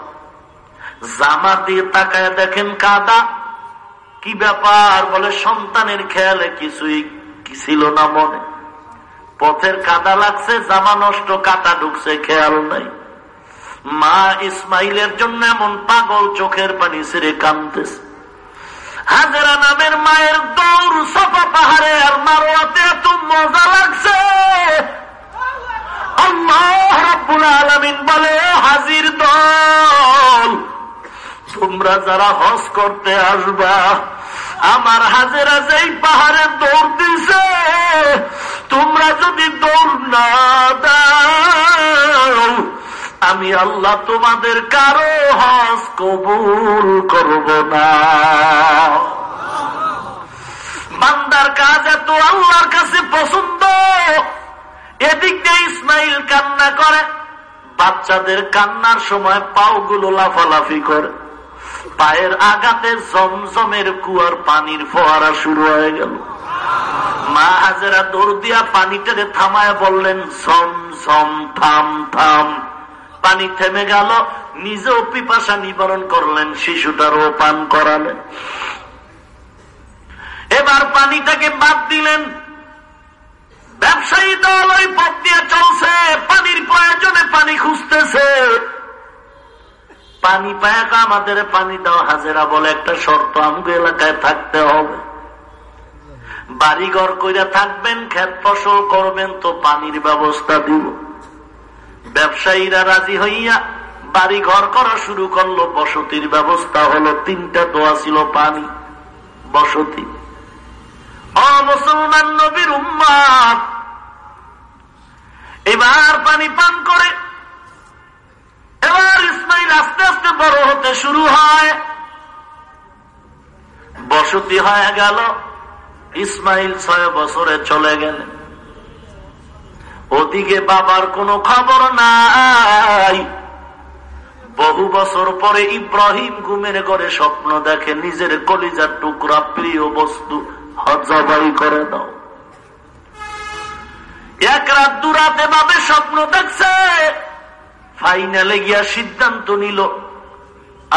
জামা দিয়ে তাকায় দেখেন কাদা। কি ব্যাপার? বলে, সন্তানের খেয়ালে কিছুই ছিল না মনে। পথের কাদা লাগছে, জামা নষ্ট, কাটা ঢুকছে, খেয়াল নাই। মা ইসমাইলের জন্য এমন পাগল চোখের পানি ছেড়ে কানতেছে হাজারা নামের মায়ের দৌড়, সফা পাহাড়ে আর মারোয়াতে এত মজা লাগছে। আলমিন বলে, হাজির দল, তোমরা যারা হজ করতে আসবা আমার হাজেরা যেই পাহাড়ে দৌড় দিছে, তোমরা যদি দৌড় না দাও, আমি আল্লাহ তোমাদের কারও হজ কবুল করব না। বান্দার কাজ এত আল্লাহর কাছে পছন্দ। এদিক দিয়ে ইসমাইল কান্না করে, বাচ্চাদের কান্নার সময় পাও পাওগুলো লাফালাফি করে। পায়ের আঘাতে জমজমের কুয়ার পানির ফোয়ারা শুরু হয়ে গেল। মা হাজেরা দৌড় দিয়া পানিটারে থামায় বললেন ঝম ঝম থাম থাম। পানি থেমে গেল, নিজেও পিপাসা নিবারণ করলেন, শিশুটারও পান করালেন। এবার পানিটাকে বাদ দিলেন। ব্যবসায়ী দল ওই পথ দিয়ে চলছে, পানির প্রয়োজনে পানি খুঁজতেছে। পানি পায়াক আমাদের পানি দাও, হাজেরা বলে, একটা শর্ত, আমগো এলাকায় থাকতে হবে। বাড়িঘর কইরা থাকবেন, ক্ষেত ফসল করবেন, তো পানির ব্যবস্থা দিব। ব্যবসায়ীরা রাজি হইয়া বাড়ি ঘর করা শুরু করল, বসতির ব্যবস্থা হলো, তিনটা দোয়া ছিল পানি, বসতি। অ, মুসলমান নবীর উম্মাদ এবার পানি পান করে এবার ইসমাইল আস্তে আস্তে বড় হতে শুরু হয়। বসতি হয়ে গেল। ইসমাইল ছয় বছরে চলে গেলেন। ওদিকে বাবার কোনো খবর নাই। বহু বছর পরে ইব্রাহিম ঘুমের করে স্বপ্ন দেখে নিজের কলিজার টুকরা প্রিয় বস্তু হজাবাই করে দাও। এক রাত দুরাতে ভাবে স্বপ্ন দেখছে। ফাইনালে গিয়া সিদ্ধান্ত নিল,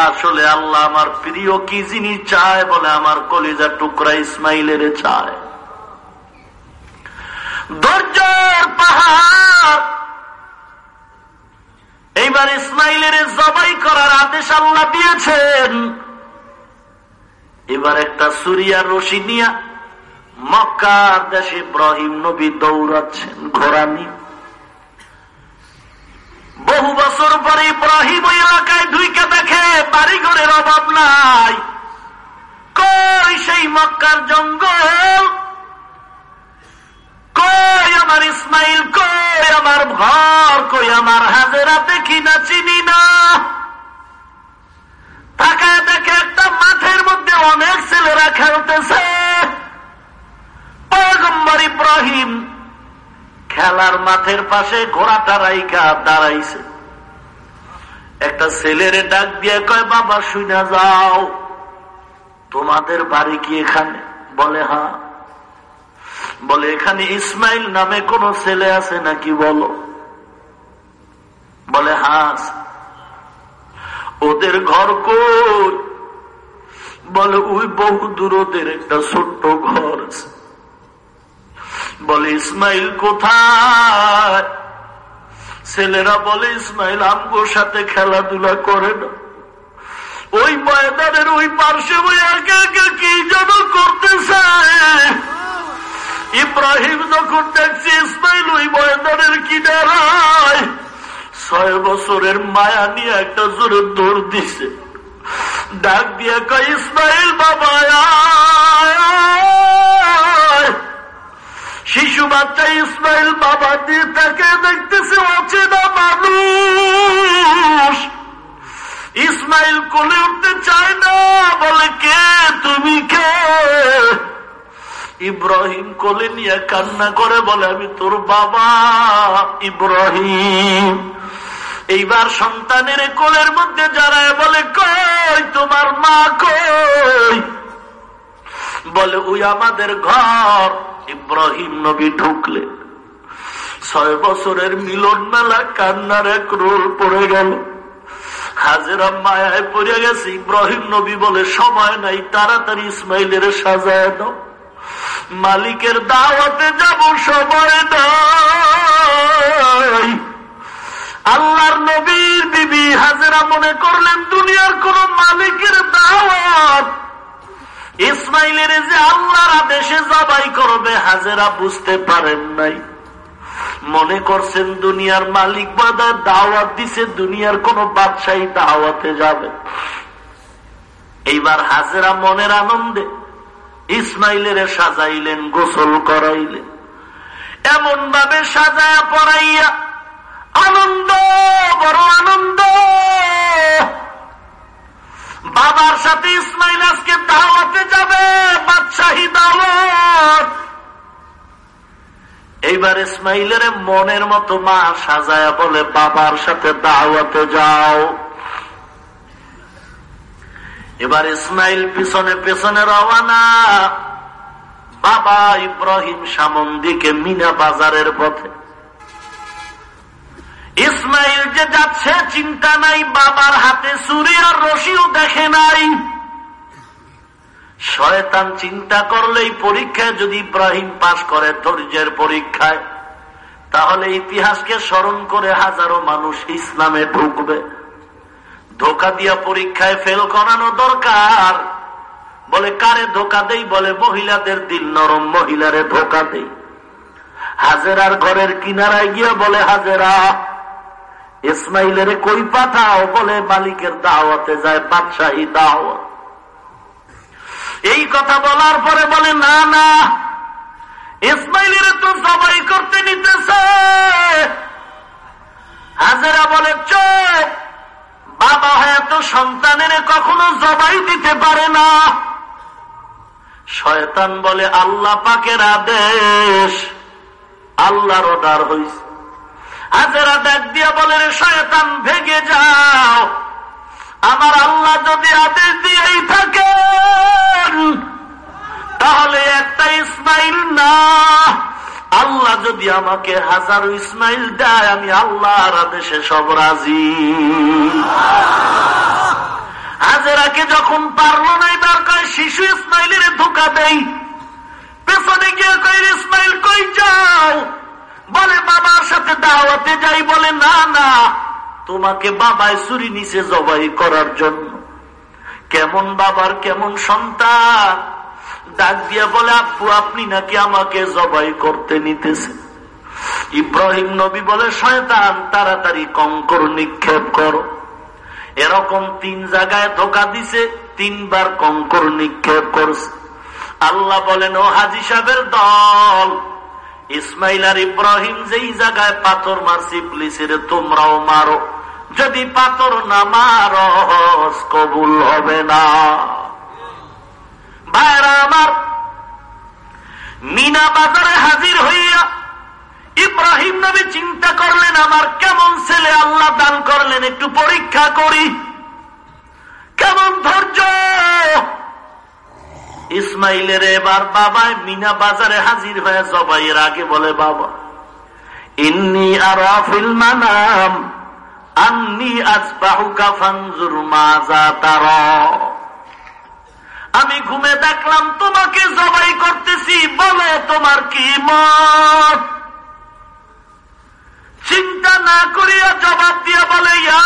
আসলে আল্লাহ আমার প্রিয় কি জিনিস চায় বলে আমার কলিজা টুকরা ইসমাইলের চায়। ধৈর্যের পাহাড়। এইবার ইসমাইলের জবাই করার আদেশ আল্লাহ দিয়েছেন। এবার একটা সুরিয়ার রশি নিয়া মক্কার দেশে ইব্রাহিম নবী দৌড়াচ্ছেন ঘোড়া নিয়ে। বহু বছর পরে ইব্রাহিম ওই এলাকায় ঢুইকে দেখে বাড়ি ঘরের অভাব নাই। কই সেই মক্কার জঙ্গল? কই আমার ইসমাইল? কই আমার ঘর? কই আমার হাজেরা? দেখি না, চিনি না। তাকায় দেখে একটা মাঠের মধ্যে অনেক ছেলেরা খেলতেছে। পয়গম্বর ইব্রাহিম খেলার মাঠের পাশে ঘোড়াটা রাইকা দাঁড়াইছে। একটা ছেলের ডাক দিয়ে কয়, বাবা শুনে যাও। তোমাদের বাড়ি কি এখানে? বলে হ্যাঁ। বলে, এখানে ইসমাইল নামে কোন ছেলে আছে নাকি বলো? বলে হ্যাঁ ওদের ঘর কই? বলে, ওই বহু দূর ওদের একটা ছোট্ট ঘর আছে। বলে ইসমাইল কোথায় ছেলেরা বলে ইসমাইল আমগোর সাথে খেলাধুলা করে না ওই ময়দানের ওই পার্শ্বে ওই একে একে কি যেন করতেছে ইব্রাহিম যখন দেখছি ইসমাইল ওই ময়দানের কিনারায় ছয় বছরের মায়া নিয়ে একটা জোরে দৌড় দিছে ডাক দিয়ে কয় ইসমাইল বাবা শিশু বাচ্চা ইসমাইল বাবা দিয়ে তাকে দেখতেছে অচেনা মানুষ। ইসমাইল কোলে উঠতে চায় না, বলে, কে তুমি, কে? ইব্রাহিম কোলে নিয়ে কান্না করে, বলে, আমি তোর বাবা, ইব্রাহিম। এইবার সন্তানের কোলের মধ্যে যারা বলে, কই, তোমার মা কই? বলে, ওই আমাদের ঘর। ইব্রাহিম নবী ঢুকলে। ছয় বছরের মিলন মেলা, কান্নার এক রোল পড়ে গেল। হাজেরা মায়ায় পড়ে গেছে। ইব্রাহিম নবী বলে, সময় নাই, তাড়াতাড়ি ইসমাইলের সাজায় দাও মালিকের দাওয়াতে যাব, সময় নাই। আল্লাহর নবীর বিবি হাজেরা মনে করলেন, দুনিয়ার কোন মালিকের দাওয়াত ইসমাইলের যে আল্লাহর আদেশে জবাই করবে, হাজেরা বুঝতে পারেন নাই। মনে করছেন দুনিয়ার মালিক বাদা দাওয়াত দিছে, দুনিয়ার কোন বাদশাহী দাওয়াতে যাবে। এইবার হাজেরা মনের আনন্দে ইসমাইলের সাজাইলেন, গোসল করাইলেন। এমন ভাবে সাজায়া পড়াইয়া আনন্দ, বড় আনন্দ! বাবার সাথে ইসমাইল আজকে দাওয়াতে যাবে, বাদশাহী দাওয়াত। এইবার ইসমাইলের মনের মতো মা সাজায়া বলে, বাবার সাথে দাওয়াতে যাও। এবার ইসমাইল পিছনে পেছনে রওয়ানা বাবা ইব্রাহিম সামন দিকে মিনা বাজারের পথে। ইসমাইল যে যাচ্ছে, চিন্তা নাই, বাবার হাতে চুরি আর রশিও দেখে নাই। শয়তান চিন্তা করলেই পরীক্ষায় যদি ইব্রাহিম পাশ করে ধৈর্যের পরীক্ষায়, তাহলে ইতিহাসকে স্মরণ করে হাজারো মানুষ ইসলামে ঢুকবে। ধোকা দিয়া পরীক্ষায় ফেল করানো দরকার। বলে, কারে ধোকা দেই? বলে, মহিলাদের দিল নরম, মহিলারে ধোকা দেই। হাজেরার ঘরের কিনারায় গিয়া বলে, হাজেরা ইসমাইলের কই পাঠাও বলে মালিকের দাওয়াতে যায় বাদশাহী দাওয়াত। এই কথা বলার পরে বলে, না না, ইসমাইলের তো সবাই করতে নিতেছে। হাজেরা বলে চোখ বাবা হয়তো সন্তানের কখনো জবাই দিতে পারে না। শয়তান বলে, আল্লাহ পাকের আদেশ, আল্লাহর অর্ডার হয়েছে হাজেরা ডাক দিয়া বলে শয়তান, ভেগে যাও। আমার আল্লাহ যদি আদেশ দিয়েই থাকেন, তাহলে একটা ইসমাইল না। আল্লাহ যদি আমাকে হাজারো ইসমাইল দেয়, আমি আল্লাহর আদেশে সব রাজি। হাজেরাকে যখন পারল না, এবার কয়, শিশু ইসমাইলের ধোকা দেই। পেছনে গিয়ে কয়, ইসমাইল, কই যাও? বলে, বাবার সাথে দাওয়াতে যাই বলে, না না, তোমাকে বাবায় চুরি নিচে জবাই করার জন্য। কেমন বাবার কেমন সন্তান? ডাক দিয়া বলে, আপু, আপনি নাকি আমাকে জবাই করতে নিতেছে ইব্রাহিম নবী বলে, শয়তান, তাড়াতাড়ি কঙ্কর নিক্ষেপ করো। এরকম তিন জায়গায় ধোকা দিছে, তিনবার কঙ্কর নিক্ষেপ করছে। আল্লাহ বলেন, ও হাজি সাহেবের দল ইসমাইল আর ইব্রাহিম যেই জায়গায় পাথর মারছি প্লিসের তোমরাও মারো। যদি পাথর না মার কবুল হবে না। ভাইরা আমার, মিনা বাজারে হাজির হইয়া ইব্রাহিম নবী চিন্তা করলেন, আমার কেমন ছেলে আল্লাহ দান করলেন, একটু পরীক্ষা করি। কেমন ধৈর্য? ইসমাইলের এবার বাবায় মিনা বাজারে হাজির হয়ে জবাইয়ের আগে বলে, বাবা, ইন্নি আর মানাম, আন্নি আজ বাহুকা ফানজুর মাজা তার। আমি ঘুমে দেখলাম তোমাকে জবাই করতেছি, বলে তোমার কি মত? চিন্তা না করিয়া জবাব দিয়া বলে, ইয়া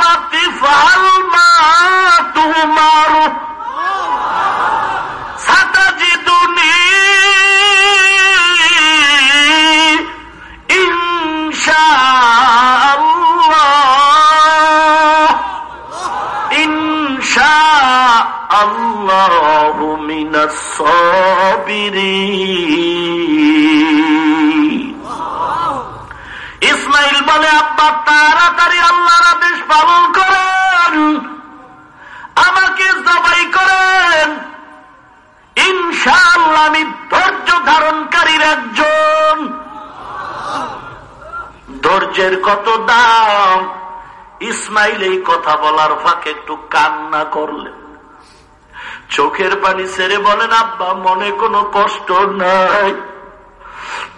বাতি ফাল মা তোমার ইনশাআল্লাহ। মিনাস সাবিরিন। ইসমাইল বলে, আব্বা, তাড়াতাড়ি আল্লাহর আদেশ পালন করেন। আমাকে জবাই করেন। ইনশাআল্লাহ আমি ধৈর্য ধারণকারীর একজন। ধৈর্যের কত দাম? ইসমাইল এই কথা বলার ফাঁকে একটু কান্না করলেন। চোখের পানি ছেড়ে বলেন, আব্বা, মনে কোনো কষ্ট নাই।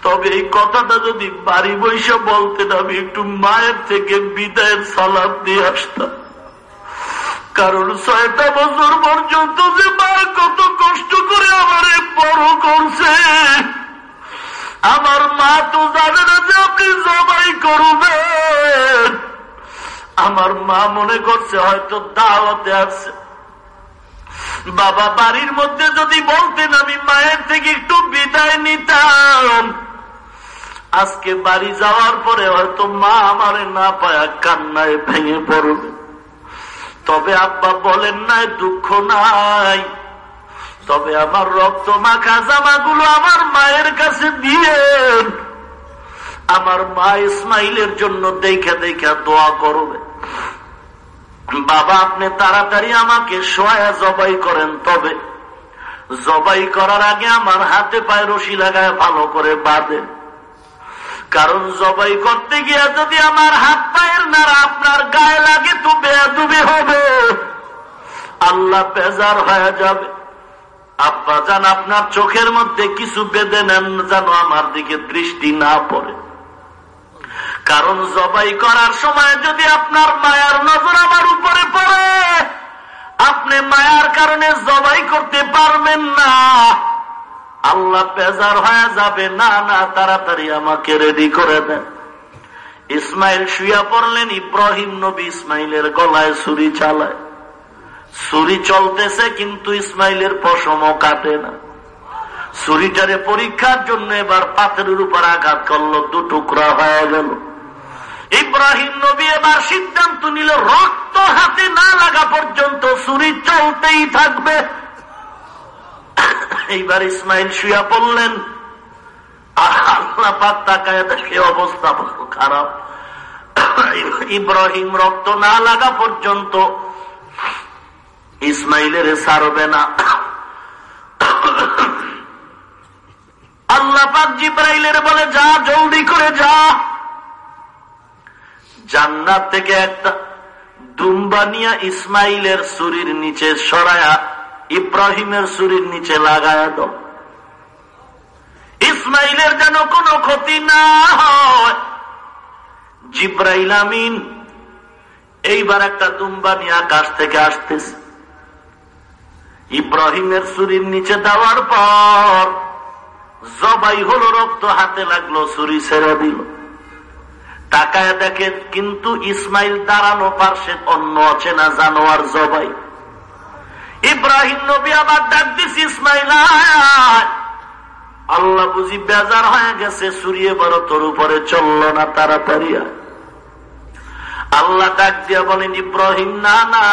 তবে এই কথাটা যদি বাড়ি বৈশা বলতেন, আমি একটু মায়ের থেকে বিদায়ের সালাদ দিয়ে আসতাম। কারণ ছয়টা বছর পর্যন্ত যে মা কত কষ্ট করে আমার বড় করছে। আমার মা তো জানে না যে আপনি জবাই করবেন। আমার মা মনে করছে হয়তো দাওয়াতে আছে। বাবা বাড়ির মধ্যে যদি বলতেন, আমি মায়ের থেকে একটু বিদায় নিতাম। আজকে বাড়ি যাওয়ার পরে হয়তো মা আমারে না পায়া কান্নায় ভেঙে পড়বে। তবে আব্বা বলেন, নাই, দুঃখ নাই। তবে আমার রক্ত মাখা জামাগুলো আমার মায়ের কাছে দিয়ে আমার মা ইসমাইলের জন্য দেখে দেখে দোয়া করবে। বাবা, আপনি তাড়াতাড়ি আমাকে সোয়া জবাই করেন, তবে জবাই করার আগে আমার হাতে পায়ে রশি লাগায় ভালো করে বাঁধেন কারণ জবাই করতে গিয়ে যদি আমার হাত পায়ের নাড়া আপনার গায়ে লাগে, তো বেয়াদুবি হবে। আল্লাহ বেজার হয়ে যাবে। আব্বা যান আপনার চোখের মধ্যে কিছু বেঁধে নেন যেন আমার দিকে দৃষ্টি না পড়ে। কারণ জবাই করার সময় যদি আপনার মায়ার নজর আমার উপরে পড়ে, আপনি মায়ার কারণে জবাই করতে পারবেন না। আল্লাহ পেজার হয়ে যাবে। না না, তাড়াতাড়ি আমাকে রেডি করে দেন। ইসমাইল শুয়া পড়লেন, ইব্রাহিম নবী ইসমাইলের গলায় ছুরি চালায়। ছুরি চলতেছে, কিন্তু ইসমাইলের পশমও কাটে না। ছুরিটারে পরীক্ষার জন্য এবার পাথরের উপর আঘাত করল, দু টুকরা হয়ে গেল। ইব্রাহিম নবী এবার সিদ্ধান্ত নিল, রক্ত হাতে না লাগা পর্যন্ত ছুরি চলতেই থাকবে। এইবার ইসমাইল শুয়া পড়লেন। আল্লাহ পাক তাকায় দেখে অবস্থা খারাপ। ইব্রাহিম রক্ত না লাগা পর্যন্ত ইসমাইলের সারবে না। আল্লাহ জিব্রাইলের বলে, যা, জলদি করে যা। জান্নাত থেকে একটা দুম্বানিয়া ইসমাইলের সুরির নিচে সরায়া, ইব্রাহিমের সুরির নিচে লাগায়া দাও। ইসমাইলের যেন কোনো ক্ষতি না হয়। জিব্রাইল আমিন, এইবার একটা দুম্বা নিয়ে আকাশ থেকে আসতেছে। ইব্রাহিমের চুরির নিচে দেওয়ার পর জবাই হলো রক্ত হাতে লাগল চুরি ছেড়ে দিল। তাকায় দেখে কিন্তু ইসমাইল দাঁড়ানো পার্শ্বে অন্য অচেনা জানোয়ার জবাই। ইব্রাহিম নবী আবার ডাক দিস ইসমাইল আল্লাহ বুঝি বেজার হয়ে গেছে সুরিয়ে বড় তোর উপরে চলল না, তাড়াতাড়ি আল্লাহ ডাক দিয়া বলেন, ইব্রাহিম, না না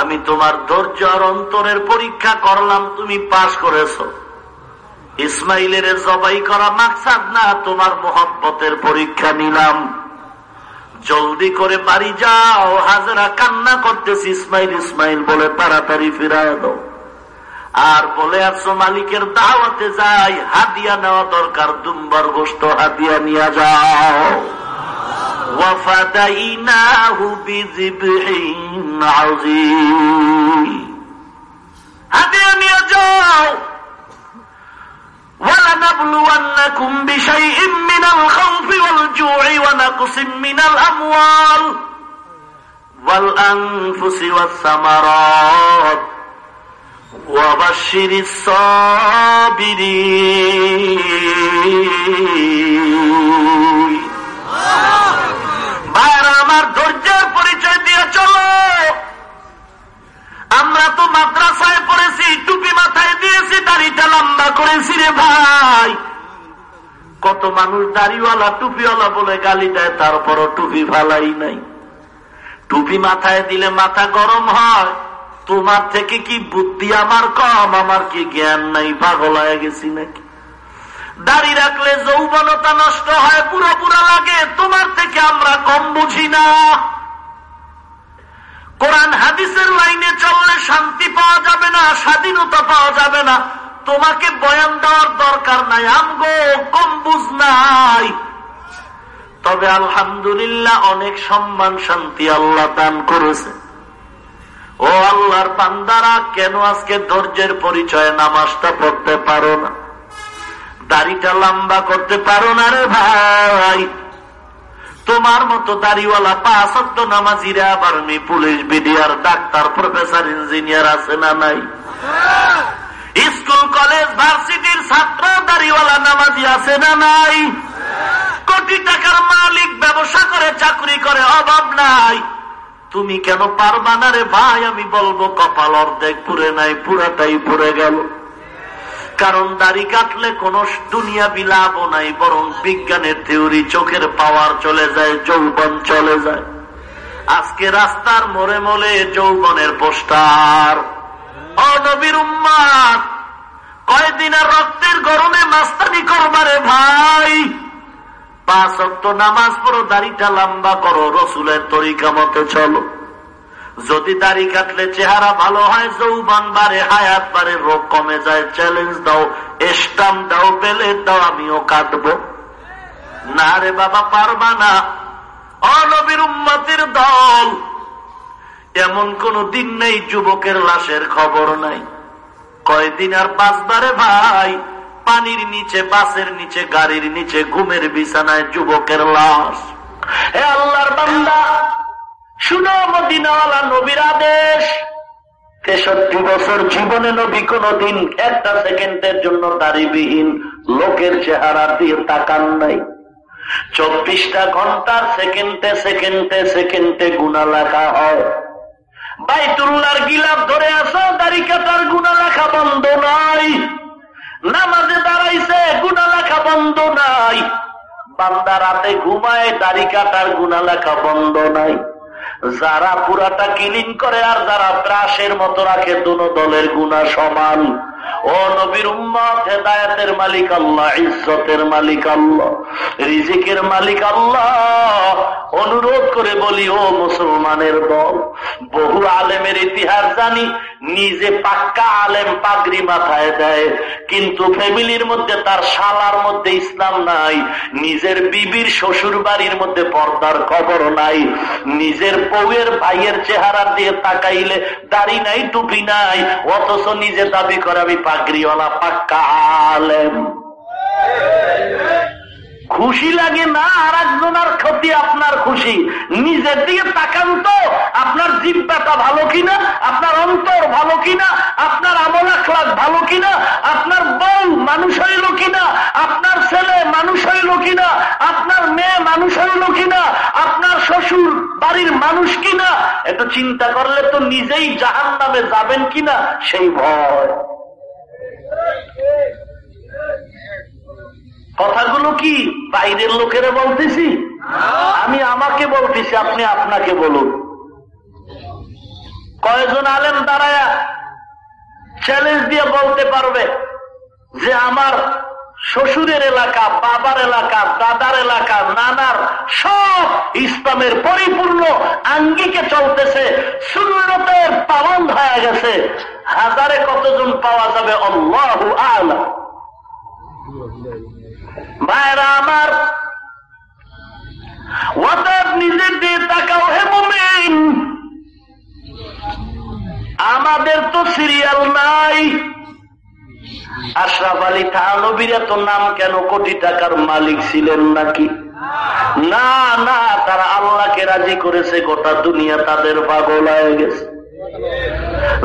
আমি তোমার ধৈর্য আর অন্তরের পরীক্ষা করলাম, তুমি পাশ করেছ। ইসমাইলের জবাই করা মাকসাদ না, তোমার মোহব্বতের পরীক্ষা নিলাম। জলদি করে বাড়ি যাও, হাজারা কান্না করতেছি, ইসমাইল ইসমাইল বলে তাড়াতাড়ি ফিরায় দাও। আর বলে আসো, মালিকের দাওয়াতে যাই, হাদিয়া নেওয়া দরকার, দুম্বার গোষ্ঠ হাদিয়া নিয়ে যাও। وفديناه بذبح عظيم. هذه يجاو ولنبلونكم بشيء من الخوف والجوع ونقص من الأموال والأنفس والثمرات. وبشر الصابرين. ভাইরা আমার ধৈর্যের পরিচয় দিয়ে চলো। আমরা তো মাদ্রাসায় পড়েছি, টুপি মাথায় দিয়েছি, দাড়িটা লম্বা করেছি রে ভাই। কত মানুষ দাড়িওয়ালা, টুপিওয়ালা বলে গালি দেয়, তারপরও টুপি ফালাই নাই। টুপি মাথায় দিলে মাথা গরম হয়। তোমার থেকে কি বুদ্ধি আমার কম, আমার কি জ্ঞান নাই, পাগল হয়ে গেছি নাকি? দাড়ি রাখলে যৌবনতা নষ্ট হয়, পুরো পুরো লাগে, তোমার থেকে আমরা কম বুঝি না। কোরআন হাদিসের লাইনে চললে শান্তি পাওয়া যাবে না, স্বাধীনতা পাওয়া যাবে না। তোমাকে বয়ান দেওয়ার দরকার নাই, আমগো কম বুঝ নাই। তবে আলহামদুলিল্লাহ অনেক সম্মান শান্তি আল্লাহ দান করেছে। ও আল্লাহর পান্দারা কেন আজকে ধৈর্যের পরিচয় নামাজটা পড়তে পারো না? দাড়িটা লম্বা করতে পারো না রে ভাই। তোমার মতো দাড়িওয়ালা পাঁচ নামাজিরা আবার police, BDR, doctor, professor, engineer আছে না নাই? স্কুল, কলেজ, ভার্সিটির ছাত্র, দাড়িওয়ালা, নামাজি আছে না নাই? কোটি টাকার মালিক, ব্যবসা করে, চাকরি করে, অভাব নাই। তুমি কেন পারবা না রে ভাই? আমি বলব, কপাল অর্ধেক পুরে নাই, পুরাটাই পুরে গেল। কারণ দাড়ি কাটলে কোন দুনিয়া বিলাপ নাই, বরং বিজ্ঞানের থিওরি চোখের পাওয়ার চলে যায়, যৌবন চলে যায়। আজকে রাস্তার মোড়ে মোড়ে যৌবনের পোস্টার। অনবীর উম্মাদ কয়দিনের রক্তের গরমে মাস্তানি করবারে ভাই? পাঁচ নামাজ পড়ো, দাড়িটা লম্বা করো, রসুলের তরিকা মতে চলো। যদি দাড়ি কাটলে চেহারা ভালো হয়, যৌবান বাড়ে, হায়াত বাড়ে, রোগ কমে যায় চ্যালেঞ্জ দাও স্টাম দাও বেলে দাও, আমিও কাটবো। না রে বাবা, পারবা না। অনবীর উম্মতির দল। এমন কোন দিন নেই, যুবকের লাশের খবর নাই। কয়দিন আর বাঁচবারে ভাই, পানির নিচে, বাসের নিচে, গাড়ির নিচে, ঘুমের বিছানায় যুবকের লাশ। হে আল্লাহর বান্দা শুনো মদিনাওয়ালা নবীর আদেশ। তেষট্টি বছর জীবনে নবী কোনদিন একটা সেকেন্ডের জন্য দাড়িবিহীন লোকের চেহারা দিয়ে তাকান নাই। চব্বিশটা ঘণ্টার সেকেন্ডে সেকেন্ডে সেকেন্ডে গুণা লেখা হয়। বাইতুল্লার গিলাপ ধরে আসো দাড়ি কাটার গুণা লেখা বন্ধ নাই। নামাজে দাঁড়াইছে, গুণা লেখা বন্ধ নাই। বান্দা রাতে ঘুমায়, দাড়ি কাটার গুণা লেখা বন্ধ নাই। যারা পুরাটা কিলিং করে আর যারা ব্রাশের মতো রাখে দুনো দলের গুণা সমান। ও নবীর হেদায়তের মালিক আল্লাহ, ইজ্জতের মালিক আল্লাহ, রিজিকের মালিক আল্লাহ। অনুরোধ করে বলি, ও মুসলমানের দল, বহু আলেমের ইতিহাস জানি, নিজে পাক্কা আলেম পাগড়ি মাথায় দেয়, কিন্তু ফ্যামিলির মধ্যে তার শালার মধ্যে ইসলাম নাই, নিজের বিবির শ্বশুর বাড়ির মধ্যে পর্দার খবর নাই, নিজের বউয়ের ভাইয়ের চেহারা দিয়ে তাকাইলে দাড়ি নাই, টুপি নাই, অথচ নিজে দাবি করে পাগড়িওয়ালা পাক্কা আলেম। খুশি লাগে না আর একজনের ক্ষতি আপনার খুশি। নিজের দিকে তাকান তো, আপনার জিব্বাটা ভালো কিনা, আপনার অন্তর ভালো কিনা, আপনার আমল আখলাক ভালো কিনা, আপনার বউ মানুষ হইল কিনা, আপনার ছেলে মানুষ হইল কিনা, আপনার মেয়ে মানুষ হইল কিনা, আপনার শ্বশুর বাড়ির মানুষ কিনা একটু চিন্তা করলে তো নিজেই জাহান নামে যাবেন কিনা, সেই ভয়। কথাগুলো কি বাইরের লোকেরা বলতেছি? আমি আমাকে বলতেছি, আপনি আপনাকে বলুন। কয়েকজন আলেম দাঁড়ায়া চ্যালেঞ্জ দিয়ে বলতে পারবে যে আমার শ্বশুরের এলাকা, বাবার এলাকা, দাদার এলাকা, নানার সব ইসলামের পরিপূর্ণ আঙ্গিকে চলতেছে শূন্যতের পাবন হয়ে গেছে। হাজারে কতজন পাওয়া যাবে? অল্লাহ আলা ভাইরা আমার ওদের নিজের দিয়ে তাকাও হে আমাদের তো সিরিয়াল নাই। আশরাফ আলী থানবীর এত নাম কেন কোটি টাকার মালিক ছিলেন নাকি? না না, তারা আল্লাহকে রাজি করেছে, গোটা দুনিয়া তাদের পাগল হয়ে গেছে।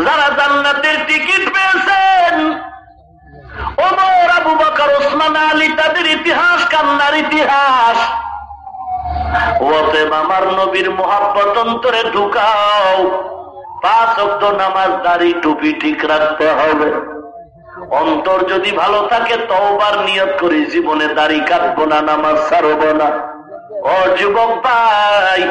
যারা জান্নাতের টিকিট পেয়েছেন, ওমর, আবু বকর, ওসমান, আলী, তাদের ইতিহাস, কান্নার ইতিহাস। আমার নবীর মোহাব্বত অন্তরে ঢুকাও। পাঁচ অক্ট নামাজ দাড়ি টুপি ঠিক রাখতে হবে। অন্তর যদি ভালো থাকে, তওবার নিয়ত করি, জীবনে দাড়ি কাটবো না, নামাজ ছাড়ব না। ও যুবক ভাই,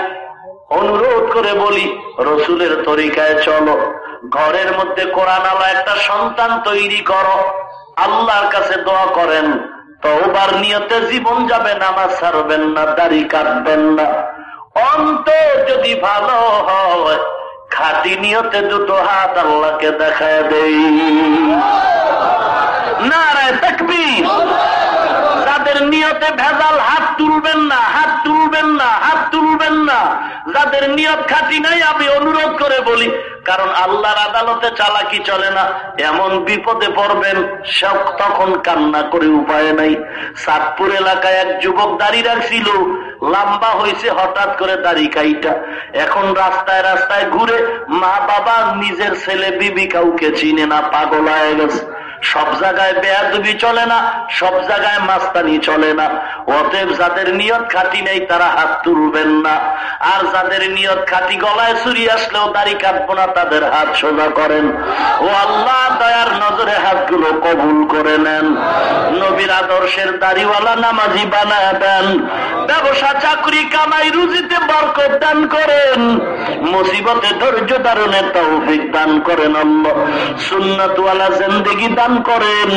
অনুরোধ করে বলি, রসুলের তরিকায় চলো। ঘরের মধ্যে কোরআন আলা একটা সন্তান তৈরি করো। আল্লাহর কাছে দোয়া করেন, তওবার নিয়তে জীবন যাবে, নামাজ ছাড়বেন না, দাড়ি কাটবেন না। অন্তর যদি ভালো হয়, খাটি নিয়তে দুটো হাত আল্লাহকে দেখায় দেই। নারায় তকবীর যাদের নিয়তে ভেজাল হাত তুলবেন না, হাত তুলবেন না, হাত তুলবেন না। যাদের নিয়ত খাটি নাই, আমি অনুরোধ করে বলি, কারণ আল্লাহর আদালতে চালাকি চলে না, এমন বিপদে পড়বেন, সব তখন কান্না করে উপায় নাই। সাতপুর এলাকায় এক যুবক দাঁড়িয়ে রাখছিল, লম্বা হয়েছে হঠাৎ করে দাড়ি কাইটা। এখন রাস্তায় রাস্তায় ঘুরে মা বাবা নিজের ছেলে বিবি কাউকে চিনে না, পাগল হয়ে গেছে। সব জায়গায় বেয়াদবি চলে না, সব জায়গায় মাস্তানি চলে না। অতএব যাদের নিয়ত খাটি নেই, তারা হাত তুলবেন না। আর যাদের নিয়ত খাটি গলায় চুরি আসলেও দাড়ি কাটবো না, তাদের হাত সোজা করেন। ও আল্লাহ, দয়ার নজরে হাতগুলো কবুল করে নেন। নবীর আদর্শের দাড়িওয়ালা নামাজি বানায় দেন। ব্যবসা, চাকরি, কামাই, রুজিতে বরকত দান করেন। মুসিবতে ধৈর্য ধারণের তৌফিক দান করেন আল্লাহ। সুন্নতওয়ালা জিন্দেগি দান করেন।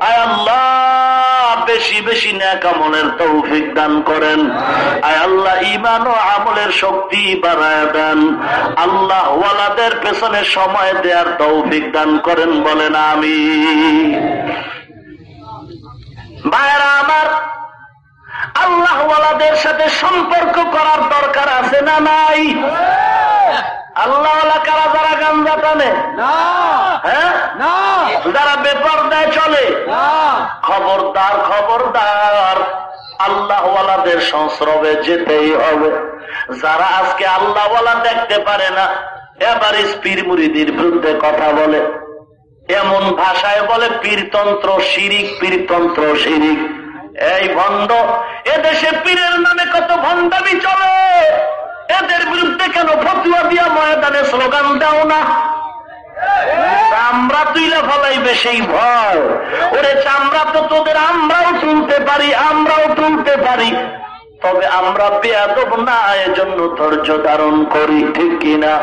আয় আল্লাহ, বেশি বেশি ন্যাক আমলের তৌফিক দান করেন। আয় আল্লাহ ইমান ও আমলের শক্তি বাড়ায় দেন। আল্লাহ ওয়ালাদের পেছনে সময় দেওয়ার তৌফিক দান করেন বলেন আমি ভাইরা আমার আল্লাহ সাথে সম্পর্ক করার দরকার আছে না নাই? আল্লাহ কারা যারা গাঞ্জা টানে হ্যাঁ? যারা বেপার দেয় চলে খবরদার খবরদার। আল্লাহওয়ালাদের সংস্রবে যেতেই হবে। যারা আজকে আল্লাহওয়ালা দেখতে পারে না এবার পীর মুরিদির বিরুদ্ধে কথা বলে। এমন ভাষায় বলে পীরতন্ত্র শিরিক পীরতন্ত্র শিরিক। এই ভণ্ড এদেশে পীরের নামে কত ভণ্ডামি চলে? এদের বিরুদ্ধে কেন ফতুয়া দিয়া ময়দানে স্লোগান দাও না? চামড়া তুইলে ফলাইবে সেই ভয়। ওরে চামড়া তো তোদের আমরাও তুলতে পারি, আমরাও তুলতে পারি। তবে আমরা বেয়াদব না, এজন্য ধৈর্য ধারণ করি, ঠিক কিনা?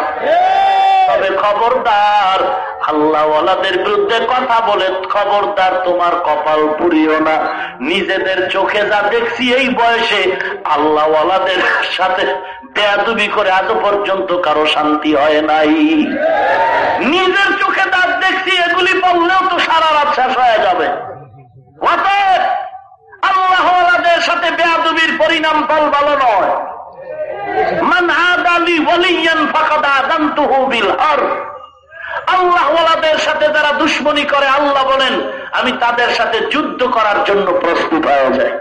তবে খবরদার, আল্লাহওয়ালাদের বিরুদ্ধে কথা বলে খবরদার, তোমার কপাল পুরিও না। নিজেদের চোখে যা দেখছি এই বয়সে, আল্লাহওয়ালাদের সাথে বেয়াদুবি করে আজ পর্যন্ত কারও শান্তি হয় নাই। নিজের চোখে দাঁত দেখছি, এগুলি বললেও তো সারা রাত শেষ হয়ে যাবে। আল্লাহওয়ালাদের সাথে বেয়াদুবির পরিণাম ফল ভালো নয়। মান আদালি ওয়ালিয়ান ফাকাদ আযানতুহু বিল আল্লাহওয়ালাদের সাথে যারা দুশ্মনী করে, আল্লাহ বলেন, আমি তাদের সাথে যুদ্ধ করার জন্য প্রস্তুত হয়ে যায়